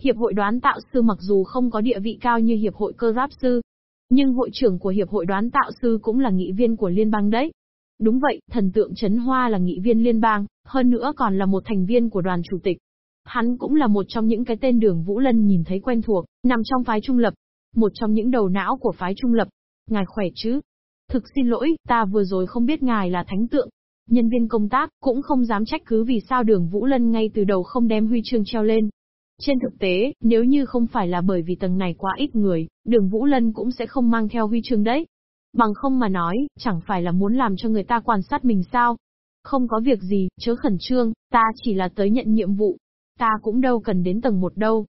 [SPEAKER 1] Hiệp hội đoán tạo sư mặc dù không có địa vị cao như hiệp hội cơ giáp sư, nhưng hội trưởng của hiệp hội đoán tạo sư cũng là nghị viên của liên bang đấy. Đúng vậy, thần tượng Trấn Hoa là nghị viên liên bang, hơn nữa còn là một thành viên của đoàn chủ tịch. Hắn cũng là một trong những cái tên đường Vũ Lân nhìn thấy quen thuộc, nằm trong phái trung lập. Một trong những đầu não của phái trung lập. Ngài khỏe chứ? Thực xin lỗi, ta vừa rồi không biết ngài là thánh tượng. Nhân viên công tác cũng không dám trách cứ vì sao đường Vũ Lân ngay từ đầu không đem huy chương treo lên. Trên thực tế, nếu như không phải là bởi vì tầng này quá ít người, đường Vũ Lân cũng sẽ không mang theo huy chương đấy. Bằng không mà nói, chẳng phải là muốn làm cho người ta quan sát mình sao? Không có việc gì, chớ khẩn trương, ta chỉ là tới nhận nhiệm vụ. Ta cũng đâu cần đến tầng một đâu.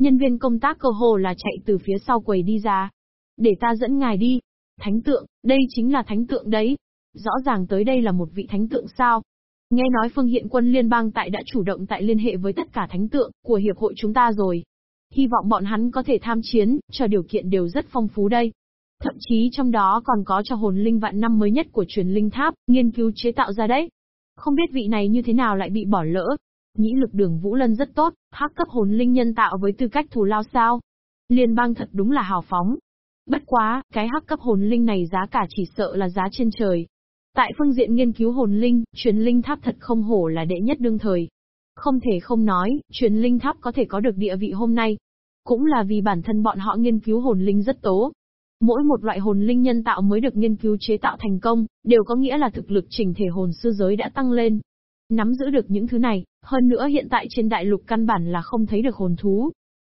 [SPEAKER 1] Nhân viên công tác cơ hồ là chạy từ phía sau quầy đi ra. Để ta dẫn ngài đi. Thánh tượng, đây chính là thánh tượng đấy. Rõ ràng tới đây là một vị thánh tượng sao? Nghe nói phương hiện quân liên bang tại đã chủ động tại liên hệ với tất cả thánh tượng của hiệp hội chúng ta rồi. Hy vọng bọn hắn có thể tham chiến, cho điều kiện đều rất phong phú đây. Thậm chí trong đó còn có cho hồn linh vạn năm mới nhất của truyền linh tháp, nghiên cứu chế tạo ra đấy. Không biết vị này như thế nào lại bị bỏ lỡ. Nhĩ lực đường Vũ Lân rất tốt, hắc cấp hồn linh nhân tạo với tư cách thù lao sao. Liên bang thật đúng là hào phóng. Bất quá, cái hắc cấp hồn linh này giá cả chỉ sợ là giá trên trời. Tại phương diện nghiên cứu hồn linh, truyền linh tháp thật không hổ là đệ nhất đương thời. Không thể không nói, truyền linh tháp có thể có được địa vị hôm nay. Cũng là vì bản thân bọn họ nghiên cứu hồn linh rất tố, Mỗi một loại hồn linh nhân tạo mới được nghiên cứu chế tạo thành công, đều có nghĩa là thực lực trình thể hồn sư giới đã tăng lên. Nắm giữ được những thứ này, hơn nữa hiện tại trên đại lục căn bản là không thấy được hồn thú.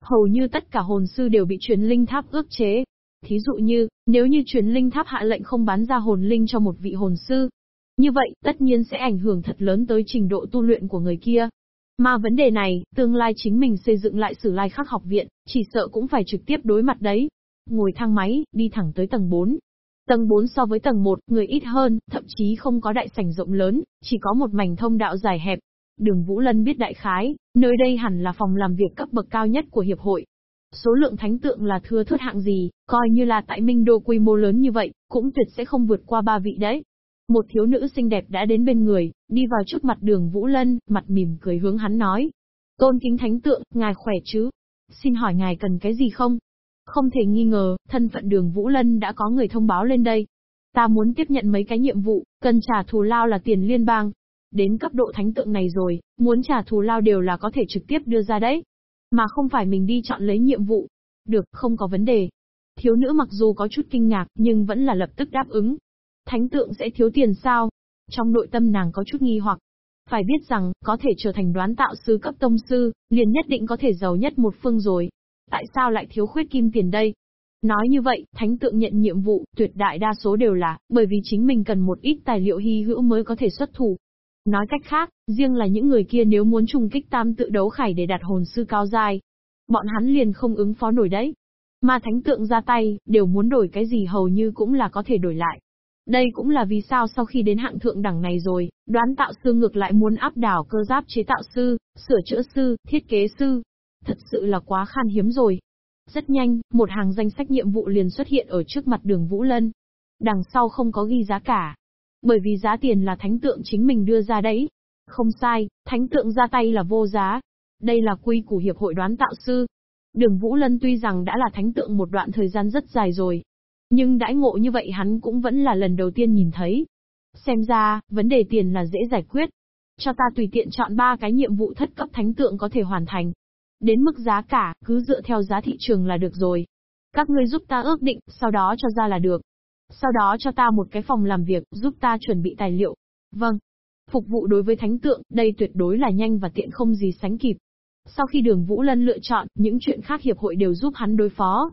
[SPEAKER 1] Hầu như tất cả hồn sư đều bị truyền linh tháp ước chế. Thí dụ như, nếu như truyền linh tháp hạ lệnh không bán ra hồn linh cho một vị hồn sư, như vậy, tất nhiên sẽ ảnh hưởng thật lớn tới trình độ tu luyện của người kia. Mà vấn đề này, tương lai chính mình xây dựng lại sử lai khắc học viện, chỉ sợ cũng phải trực tiếp đối mặt đấy. Ngồi thang máy, đi thẳng tới tầng 4. Tầng 4 so với tầng 1, người ít hơn, thậm chí không có đại sảnh rộng lớn, chỉ có một mảnh thông đạo dài hẹp. Đường Vũ Lân biết đại khái, nơi đây hẳn là phòng làm việc cấp bậc cao nhất của hiệp hội. Số lượng thánh tượng là thưa thớt hạng gì, coi như là tại Minh Đô quy mô lớn như vậy, cũng tuyệt sẽ không vượt qua ba vị đấy. Một thiếu nữ xinh đẹp đã đến bên người, đi vào trước mặt đường Vũ Lân, mặt mỉm cười hướng hắn nói. Tôn kính thánh tượng, ngài khỏe chứ? Xin hỏi ngài cần cái gì không? Không thể nghi ngờ, thân phận đường Vũ Lân đã có người thông báo lên đây. Ta muốn tiếp nhận mấy cái nhiệm vụ, cần trả thù lao là tiền liên bang. Đến cấp độ thánh tượng này rồi, muốn trả thù lao đều là có thể trực tiếp đưa ra đấy. Mà không phải mình đi chọn lấy nhiệm vụ. Được, không có vấn đề. Thiếu nữ mặc dù có chút kinh ngạc, nhưng vẫn là lập tức đáp ứng. Thánh tượng sẽ thiếu tiền sao? Trong nội tâm nàng có chút nghi hoặc. Phải biết rằng, có thể trở thành đoán tạo sư cấp tông sư, liền nhất định có thể giàu nhất một phương rồi tại sao lại thiếu khuyết kim tiền đây? Nói như vậy, thánh tượng nhận nhiệm vụ, tuyệt đại đa số đều là, bởi vì chính mình cần một ít tài liệu hy hữu mới có thể xuất thủ. Nói cách khác, riêng là những người kia nếu muốn trùng kích tam tự đấu khải để đạt hồn sư cao dài, bọn hắn liền không ứng phó nổi đấy. Mà thánh tượng ra tay, đều muốn đổi cái gì hầu như cũng là có thể đổi lại. Đây cũng là vì sao sau khi đến hạng thượng đẳng này rồi, đoán tạo sư ngược lại muốn áp đảo cơ giáp chế tạo sư, sửa chữa sư, thiết kế sư. Thật sự là quá khan hiếm rồi. Rất nhanh, một hàng danh sách nhiệm vụ liền xuất hiện ở trước mặt đường Vũ Lân. Đằng sau không có ghi giá cả. Bởi vì giá tiền là thánh tượng chính mình đưa ra đấy. Không sai, thánh tượng ra tay là vô giá. Đây là quy của Hiệp hội đoán tạo sư. Đường Vũ Lân tuy rằng đã là thánh tượng một đoạn thời gian rất dài rồi, nhưng đãi ngộ như vậy hắn cũng vẫn là lần đầu tiên nhìn thấy. Xem ra, vấn đề tiền là dễ giải quyết. Cho ta tùy tiện chọn ba cái nhiệm vụ thất cấp thánh tượng có thể hoàn thành. Đến mức giá cả, cứ dựa theo giá thị trường là được rồi. Các ngươi giúp ta ước định, sau đó cho ra là được. Sau đó cho ta một cái phòng làm việc, giúp ta chuẩn bị tài liệu. Vâng. Phục vụ đối với thánh tượng, đây tuyệt đối là nhanh và tiện không gì sánh kịp. Sau khi đường Vũ Lân lựa chọn, những chuyện khác hiệp hội đều giúp hắn đối phó.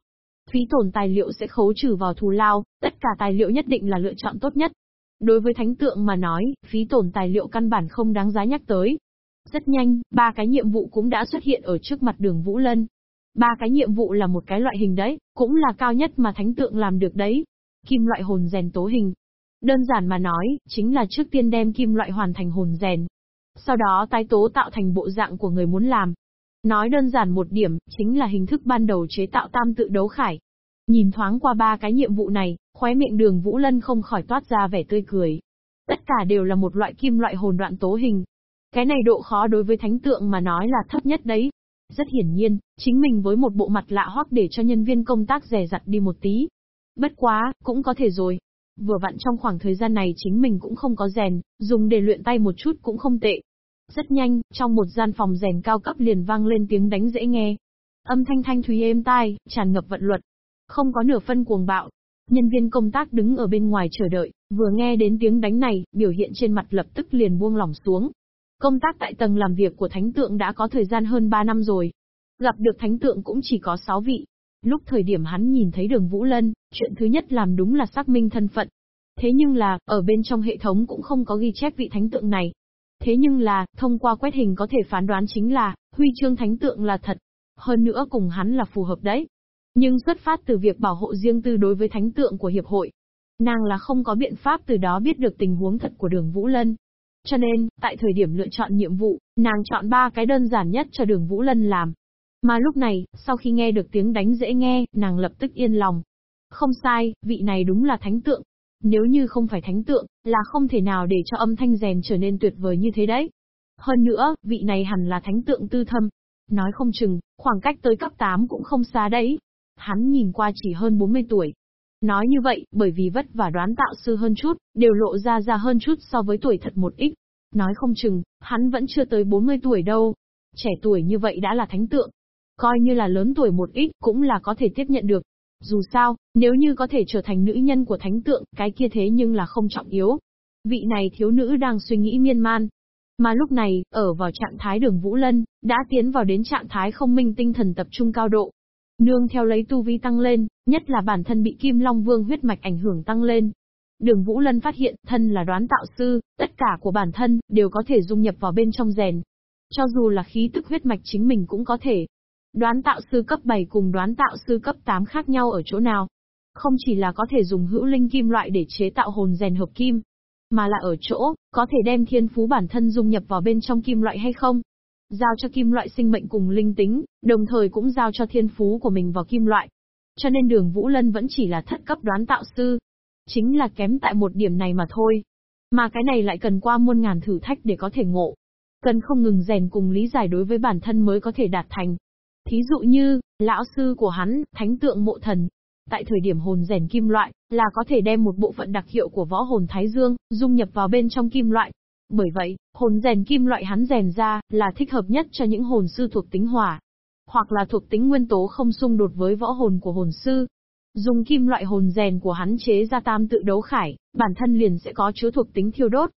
[SPEAKER 1] Phí tổn tài liệu sẽ khấu trừ vào thù lao, tất cả tài liệu nhất định là lựa chọn tốt nhất. Đối với thánh tượng mà nói, phí tổn tài liệu căn bản không đáng giá nhắc tới. Rất nhanh, ba cái nhiệm vụ cũng đã xuất hiện ở trước mặt đường Vũ Lân. Ba cái nhiệm vụ là một cái loại hình đấy, cũng là cao nhất mà thánh tượng làm được đấy. Kim loại hồn rèn tố hình. Đơn giản mà nói, chính là trước tiên đem kim loại hoàn thành hồn rèn. Sau đó tái tố tạo thành bộ dạng của người muốn làm. Nói đơn giản một điểm, chính là hình thức ban đầu chế tạo tam tự đấu khải. Nhìn thoáng qua ba cái nhiệm vụ này, khóe miệng đường Vũ Lân không khỏi toát ra vẻ tươi cười. Tất cả đều là một loại kim loại hồn đoạn tố hình. Cái này độ khó đối với thánh tượng mà nói là thấp nhất đấy. Rất hiển nhiên, chính mình với một bộ mặt lạ hoắc để cho nhân viên công tác rẻ rặt đi một tí. Bất quá, cũng có thể rồi. Vừa vặn trong khoảng thời gian này chính mình cũng không có rèn, dùng để luyện tay một chút cũng không tệ. Rất nhanh, trong một gian phòng rèn cao cấp liền vang lên tiếng đánh dễ nghe. Âm thanh thanh thúy êm tai, tràn ngập vận luật. Không có nửa phân cuồng bạo. Nhân viên công tác đứng ở bên ngoài chờ đợi, vừa nghe đến tiếng đánh này, biểu hiện trên mặt lập tức liền buông lỏng xuống. Công tác tại tầng làm việc của thánh tượng đã có thời gian hơn 3 năm rồi. Gặp được thánh tượng cũng chỉ có 6 vị. Lúc thời điểm hắn nhìn thấy đường Vũ Lân, chuyện thứ nhất làm đúng là xác minh thân phận. Thế nhưng là, ở bên trong hệ thống cũng không có ghi chép vị thánh tượng này. Thế nhưng là, thông qua quét hình có thể phán đoán chính là, huy chương thánh tượng là thật. Hơn nữa cùng hắn là phù hợp đấy. Nhưng xuất phát từ việc bảo hộ riêng tư đối với thánh tượng của hiệp hội. Nàng là không có biện pháp từ đó biết được tình huống thật của đường Vũ Lân. Cho nên, tại thời điểm lựa chọn nhiệm vụ, nàng chọn ba cái đơn giản nhất cho đường Vũ Lân làm. Mà lúc này, sau khi nghe được tiếng đánh dễ nghe, nàng lập tức yên lòng. Không sai, vị này đúng là thánh tượng. Nếu như không phải thánh tượng, là không thể nào để cho âm thanh rèn trở nên tuyệt vời như thế đấy. Hơn nữa, vị này hẳn là thánh tượng tư thâm. Nói không chừng, khoảng cách tới cấp 8 cũng không xa đấy. Hắn nhìn qua chỉ hơn 40 tuổi. Nói như vậy, bởi vì vất và đoán tạo sư hơn chút, đều lộ ra ra hơn chút so với tuổi thật một ít. Nói không chừng, hắn vẫn chưa tới 40 tuổi đâu. Trẻ tuổi như vậy đã là thánh tượng. Coi như là lớn tuổi một ít, cũng là có thể tiếp nhận được. Dù sao, nếu như có thể trở thành nữ nhân của thánh tượng, cái kia thế nhưng là không trọng yếu. Vị này thiếu nữ đang suy nghĩ miên man. Mà lúc này, ở vào trạng thái đường Vũ Lân, đã tiến vào đến trạng thái không minh tinh thần tập trung cao độ. Nương theo lấy tu vi tăng lên, nhất là bản thân bị Kim Long Vương huyết mạch ảnh hưởng tăng lên. Đường Vũ Lân phát hiện, thân là đoán tạo sư, tất cả của bản thân, đều có thể dung nhập vào bên trong rèn. Cho dù là khí tức huyết mạch chính mình cũng có thể. Đoán tạo sư cấp 7 cùng đoán tạo sư cấp 8 khác nhau ở chỗ nào? Không chỉ là có thể dùng hữu linh kim loại để chế tạo hồn rèn hợp kim, mà là ở chỗ, có thể đem thiên phú bản thân dung nhập vào bên trong kim loại hay không? Giao cho kim loại sinh mệnh cùng linh tính, đồng thời cũng giao cho thiên phú của mình vào kim loại. Cho nên đường Vũ Lân vẫn chỉ là thất cấp đoán tạo sư. Chính là kém tại một điểm này mà thôi. Mà cái này lại cần qua muôn ngàn thử thách để có thể ngộ. Cần không ngừng rèn cùng lý giải đối với bản thân mới có thể đạt thành. Thí dụ như, lão sư của hắn, thánh tượng mộ thần. Tại thời điểm hồn rèn kim loại, là có thể đem một bộ phận đặc hiệu của võ hồn Thái Dương, dung nhập vào bên trong kim loại. Bởi vậy, hồn rèn kim loại hắn rèn ra, là thích hợp nhất cho những hồn sư thuộc tính hỏa. Hoặc là thuộc tính nguyên tố không xung đột với võ hồn của hồn sư. Dùng kim loại hồn rèn của hắn chế ra tam tự đấu khải, bản thân liền sẽ có chứa thuộc tính thiêu đốt.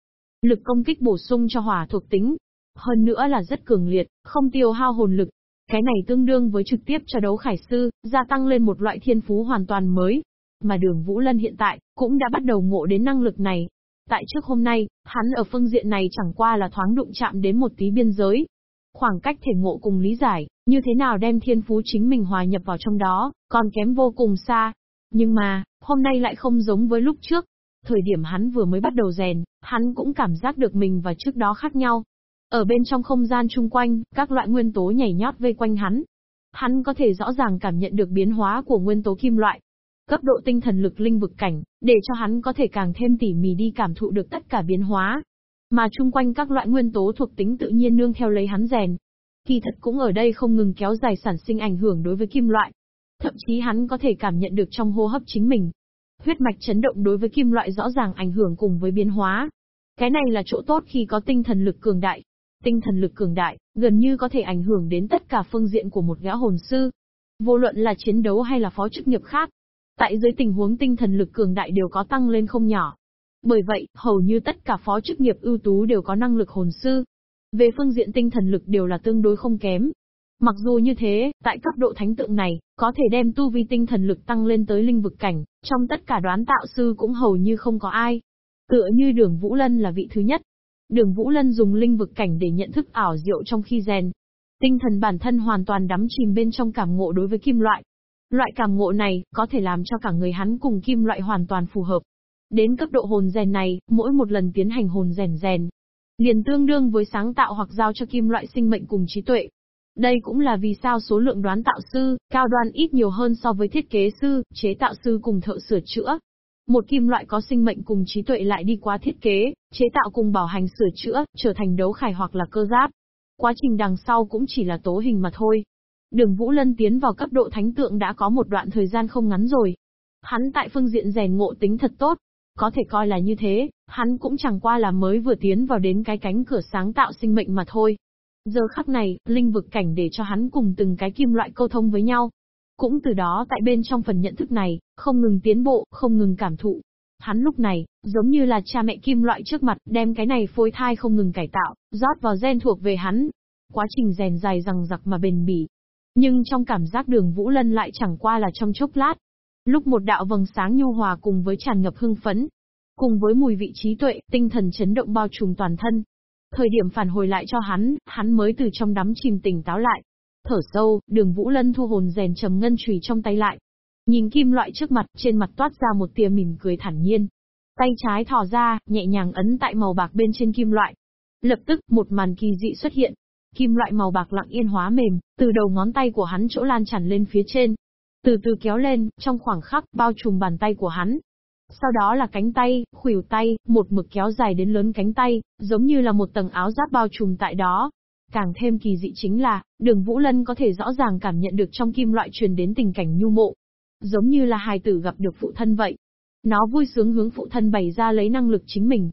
[SPEAKER 1] Lực công kích bổ sung cho hỏa thuộc tính. Hơn nữa là rất cường liệt, không tiêu hao hồn lực. Cái này tương đương với trực tiếp cho đấu khải sư, gia tăng lên một loại thiên phú hoàn toàn mới. Mà đường Vũ Lân hiện tại, cũng đã bắt đầu ngộ đến năng lực này. Tại trước hôm nay, hắn ở phương diện này chẳng qua là thoáng đụng chạm đến một tí biên giới. Khoảng cách thể ngộ cùng lý giải, như thế nào đem thiên phú chính mình hòa nhập vào trong đó, còn kém vô cùng xa. Nhưng mà, hôm nay lại không giống với lúc trước. Thời điểm hắn vừa mới bắt đầu rèn, hắn cũng cảm giác được mình và trước đó khác nhau. Ở bên trong không gian chung quanh, các loại nguyên tố nhảy nhót vây quanh hắn. Hắn có thể rõ ràng cảm nhận được biến hóa của nguyên tố kim loại. Cấp độ tinh thần lực linh vực cảnh, để cho hắn có thể càng thêm tỉ mỉ đi cảm thụ được tất cả biến hóa. Mà chung quanh các loại nguyên tố thuộc tính tự nhiên nương theo lấy hắn rèn. Kỳ thật cũng ở đây không ngừng kéo dài sản sinh ảnh hưởng đối với kim loại. Thậm chí hắn có thể cảm nhận được trong hô hấp chính mình. Huyết mạch chấn động đối với kim loại rõ ràng ảnh hưởng cùng với biến hóa. Cái này là chỗ tốt khi có tinh thần lực cường đại. Tinh thần lực cường đại, gần như có thể ảnh hưởng đến tất cả phương diện của một gã hồn sư. Vô luận là chiến đấu hay là phó chức nghiệp khác. Tại dưới tình huống tinh thần lực cường đại đều có tăng lên không nhỏ. Bởi vậy, hầu như tất cả phó chức nghiệp ưu tú đều có năng lực hồn sư. Về phương diện tinh thần lực đều là tương đối không kém. Mặc dù như thế, tại cấp độ thánh tượng này, có thể đem tu vi tinh thần lực tăng lên tới linh vực cảnh, trong tất cả đoán tạo sư cũng hầu như không có ai. Tựa như đường Vũ Lân là vị thứ nhất. Đường Vũ Lân dùng linh vực cảnh để nhận thức ảo diệu trong khi rèn. Tinh thần bản thân hoàn toàn đắm chìm bên trong cảm ngộ đối với kim loại. Loại cảm ngộ này, có thể làm cho cả người hắn cùng kim loại hoàn toàn phù hợp. Đến cấp độ hồn rèn này, mỗi một lần tiến hành hồn rèn rèn, liền tương đương với sáng tạo hoặc giao cho kim loại sinh mệnh cùng trí tuệ. Đây cũng là vì sao số lượng đoán tạo sư, cao đoan ít nhiều hơn so với thiết kế sư, chế tạo sư cùng thợ sửa chữa. Một kim loại có sinh mệnh cùng trí tuệ lại đi qua thiết kế, chế tạo cùng bảo hành sửa chữa, trở thành đấu khải hoặc là cơ giáp. Quá trình đằng sau cũng chỉ là tố hình mà thôi. Đường Vũ Lân tiến vào cấp độ thánh tượng đã có một đoạn thời gian không ngắn rồi. Hắn tại phương diện rèn ngộ tính thật tốt, có thể coi là như thế, hắn cũng chẳng qua là mới vừa tiến vào đến cái cánh cửa sáng tạo sinh mệnh mà thôi. Giờ khắc này, linh vực cảnh để cho hắn cùng từng cái kim loại câu thông với nhau. Cũng từ đó tại bên trong phần nhận thức này, không ngừng tiến bộ, không ngừng cảm thụ. Hắn lúc này, giống như là cha mẹ kim loại trước mặt, đem cái này phôi thai không ngừng cải tạo, rót vào gen thuộc về hắn. Quá trình rèn dài rằng giặc mà bền bỉ. Nhưng trong cảm giác đường Vũ Lân lại chẳng qua là trong chốc lát, Lúc một đạo vầng sáng nhu hòa cùng với tràn ngập hưng phấn, cùng với mùi vị trí tuệ, tinh thần chấn động bao trùm toàn thân. Thời điểm phản hồi lại cho hắn, hắn mới từ trong đắm chìm tỉnh táo lại. Thở sâu, đường Vũ Lân thu hồn rèn trầm ngân chùy trong tay lại. Nhìn kim loại trước mặt, trên mặt toát ra một tia mỉm cười thản nhiên. Tay trái thò ra, nhẹ nhàng ấn tại màu bạc bên trên kim loại. Lập tức, một màn kỳ dị xuất hiện. Kim loại màu bạc lặng yên hóa mềm, từ đầu ngón tay của hắn chỗ lan tràn lên phía trên, từ từ kéo lên, trong khoảng khắc, bao trùm bàn tay của hắn. Sau đó là cánh tay, khuỷu tay, một mực kéo dài đến lớn cánh tay, giống như là một tầng áo giáp bao trùm tại đó. Càng thêm kỳ dị chính là, đường Vũ Lân có thể rõ ràng cảm nhận được trong kim loại truyền đến tình cảnh nhu mộ. Giống như là hài tử gặp được phụ thân vậy. Nó vui sướng hướng phụ thân bày ra lấy năng lực chính mình.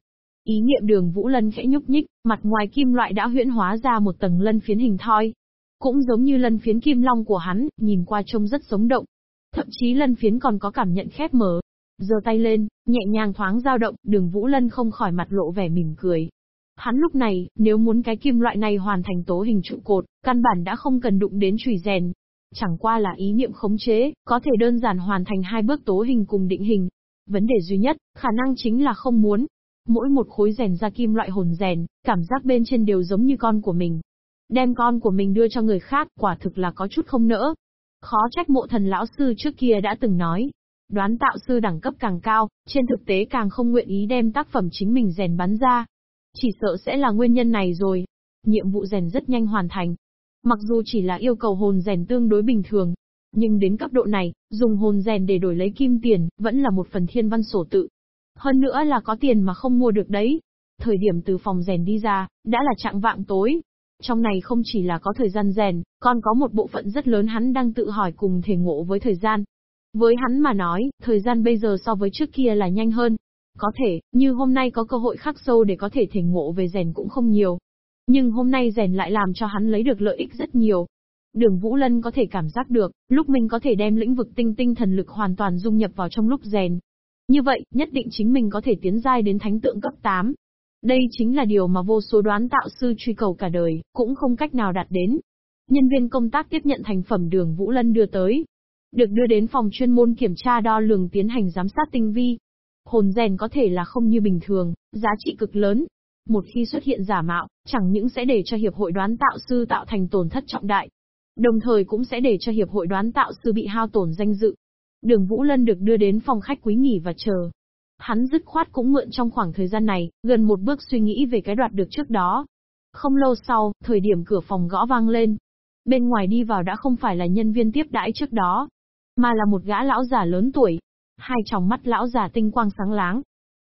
[SPEAKER 1] Ý niệm đường Vũ Lân khẽ nhúc nhích, mặt ngoài kim loại đã huyễn hóa ra một tầng lân phiến hình thoi, cũng giống như lân phiến kim long của hắn, nhìn qua trông rất sống động. Thậm chí lân phiến còn có cảm nhận khép mở. giơ tay lên, nhẹ nhàng thoáng dao động, đường Vũ Lân không khỏi mặt lộ vẻ mỉm cười. Hắn lúc này, nếu muốn cái kim loại này hoàn thành tố hình trụ cột, căn bản đã không cần đụng đến chùy rèn. Chẳng qua là ý niệm khống chế, có thể đơn giản hoàn thành hai bước tố hình cùng định hình. Vấn đề duy nhất, khả năng chính là không muốn. Mỗi một khối rèn ra kim loại hồn rèn, cảm giác bên trên đều giống như con của mình. Đem con của mình đưa cho người khác, quả thực là có chút không nỡ. Khó trách mộ thần lão sư trước kia đã từng nói. Đoán tạo sư đẳng cấp càng cao, trên thực tế càng không nguyện ý đem tác phẩm chính mình rèn bắn ra. Chỉ sợ sẽ là nguyên nhân này rồi. Nhiệm vụ rèn rất nhanh hoàn thành. Mặc dù chỉ là yêu cầu hồn rèn tương đối bình thường, nhưng đến cấp độ này, dùng hồn rèn để đổi lấy kim tiền, vẫn là một phần thiên văn sổ tự. Hơn nữa là có tiền mà không mua được đấy. Thời điểm từ phòng rèn đi ra, đã là trạng vạng tối, trong này không chỉ là có thời gian rèn, còn có một bộ phận rất lớn hắn đang tự hỏi cùng thể ngộ với thời gian. Với hắn mà nói, thời gian bây giờ so với trước kia là nhanh hơn. Có thể, như hôm nay có cơ hội khắc sâu để có thể thể ngộ về rèn cũng không nhiều. Nhưng hôm nay rèn lại làm cho hắn lấy được lợi ích rất nhiều. Đường Vũ Lân có thể cảm giác được, lúc mình có thể đem lĩnh vực tinh tinh thần lực hoàn toàn dung nhập vào trong lúc rèn. Như vậy, nhất định chính mình có thể tiến giai đến thánh tượng cấp 8, đây chính là điều mà vô số đoán tạo sư truy cầu cả đời, cũng không cách nào đạt đến. Nhân viên công tác tiếp nhận thành phẩm đường Vũ Lân đưa tới. Được đưa đến phòng chuyên môn kiểm tra đo lường tiến hành giám sát tinh vi. Hồn rèn có thể là không như bình thường, giá trị cực lớn. Một khi xuất hiện giả mạo, chẳng những sẽ để cho hiệp hội đoán tạo sư tạo thành tổn thất trọng đại, đồng thời cũng sẽ để cho hiệp hội đoán tạo sư bị hao tổn danh dự. Đường Vũ Lân được đưa đến phòng khách quý nghỉ và chờ. Hắn dứt khoát cũng mượn trong khoảng thời gian này, gần một bước suy nghĩ về cái đoạt được trước đó. Không lâu sau, thời điểm cửa phòng gõ vang lên. Bên ngoài đi vào đã không phải là nhân viên tiếp đãi trước đó, mà là một gã lão già lớn tuổi. Hai tròng mắt lão già tinh quang sáng láng.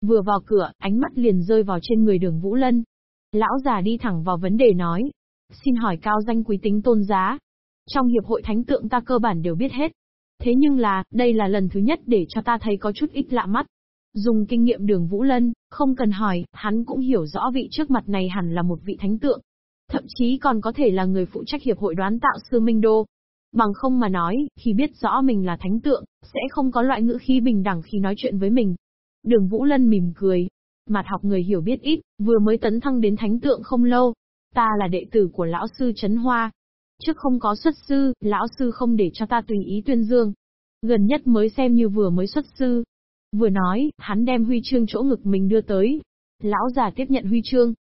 [SPEAKER 1] Vừa vào cửa, ánh mắt liền rơi vào trên người đường Vũ Lân. Lão già đi thẳng vào vấn đề nói. Xin hỏi cao danh quý tính tôn giá. Trong hiệp hội thánh tượng ta cơ bản đều biết hết. Thế nhưng là, đây là lần thứ nhất để cho ta thấy có chút ít lạ mắt. Dùng kinh nghiệm đường Vũ Lân, không cần hỏi, hắn cũng hiểu rõ vị trước mặt này hẳn là một vị thánh tượng. Thậm chí còn có thể là người phụ trách hiệp hội đoán tạo sư Minh Đô. Bằng không mà nói, khi biết rõ mình là thánh tượng, sẽ không có loại ngữ khí bình đẳng khi nói chuyện với mình. Đường Vũ Lân mỉm cười. Mặt học người hiểu biết ít, vừa mới tấn thăng đến thánh tượng không lâu. Ta là đệ tử của lão sư Trấn Hoa. Trước không có xuất sư, lão sư không để cho ta tùy ý tuyên dương. Gần nhất mới xem như vừa mới xuất sư. Vừa nói, hắn đem huy chương chỗ ngực mình đưa tới. Lão già tiếp nhận huy chương.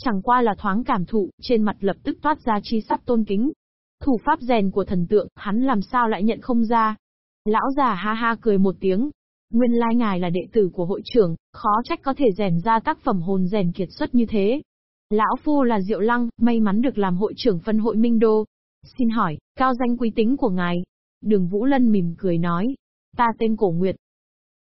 [SPEAKER 1] Chẳng qua là thoáng cảm thụ, trên mặt lập tức toát ra chi sắc tôn kính, Thủ pháp rèn của thần tượng, hắn làm sao lại nhận không ra. Lão già ha ha cười một tiếng. Nguyên lai ngài là đệ tử của hội trưởng, khó trách có thể rèn ra tác phẩm hồn rèn kiệt xuất như thế. Lão Phu là Diệu Lăng, may mắn được làm hội trưởng phân hội Minh Đô. Xin hỏi, cao danh quý tính của ngài? Đường Vũ Lân mỉm cười nói. Ta tên Cổ Nguyệt,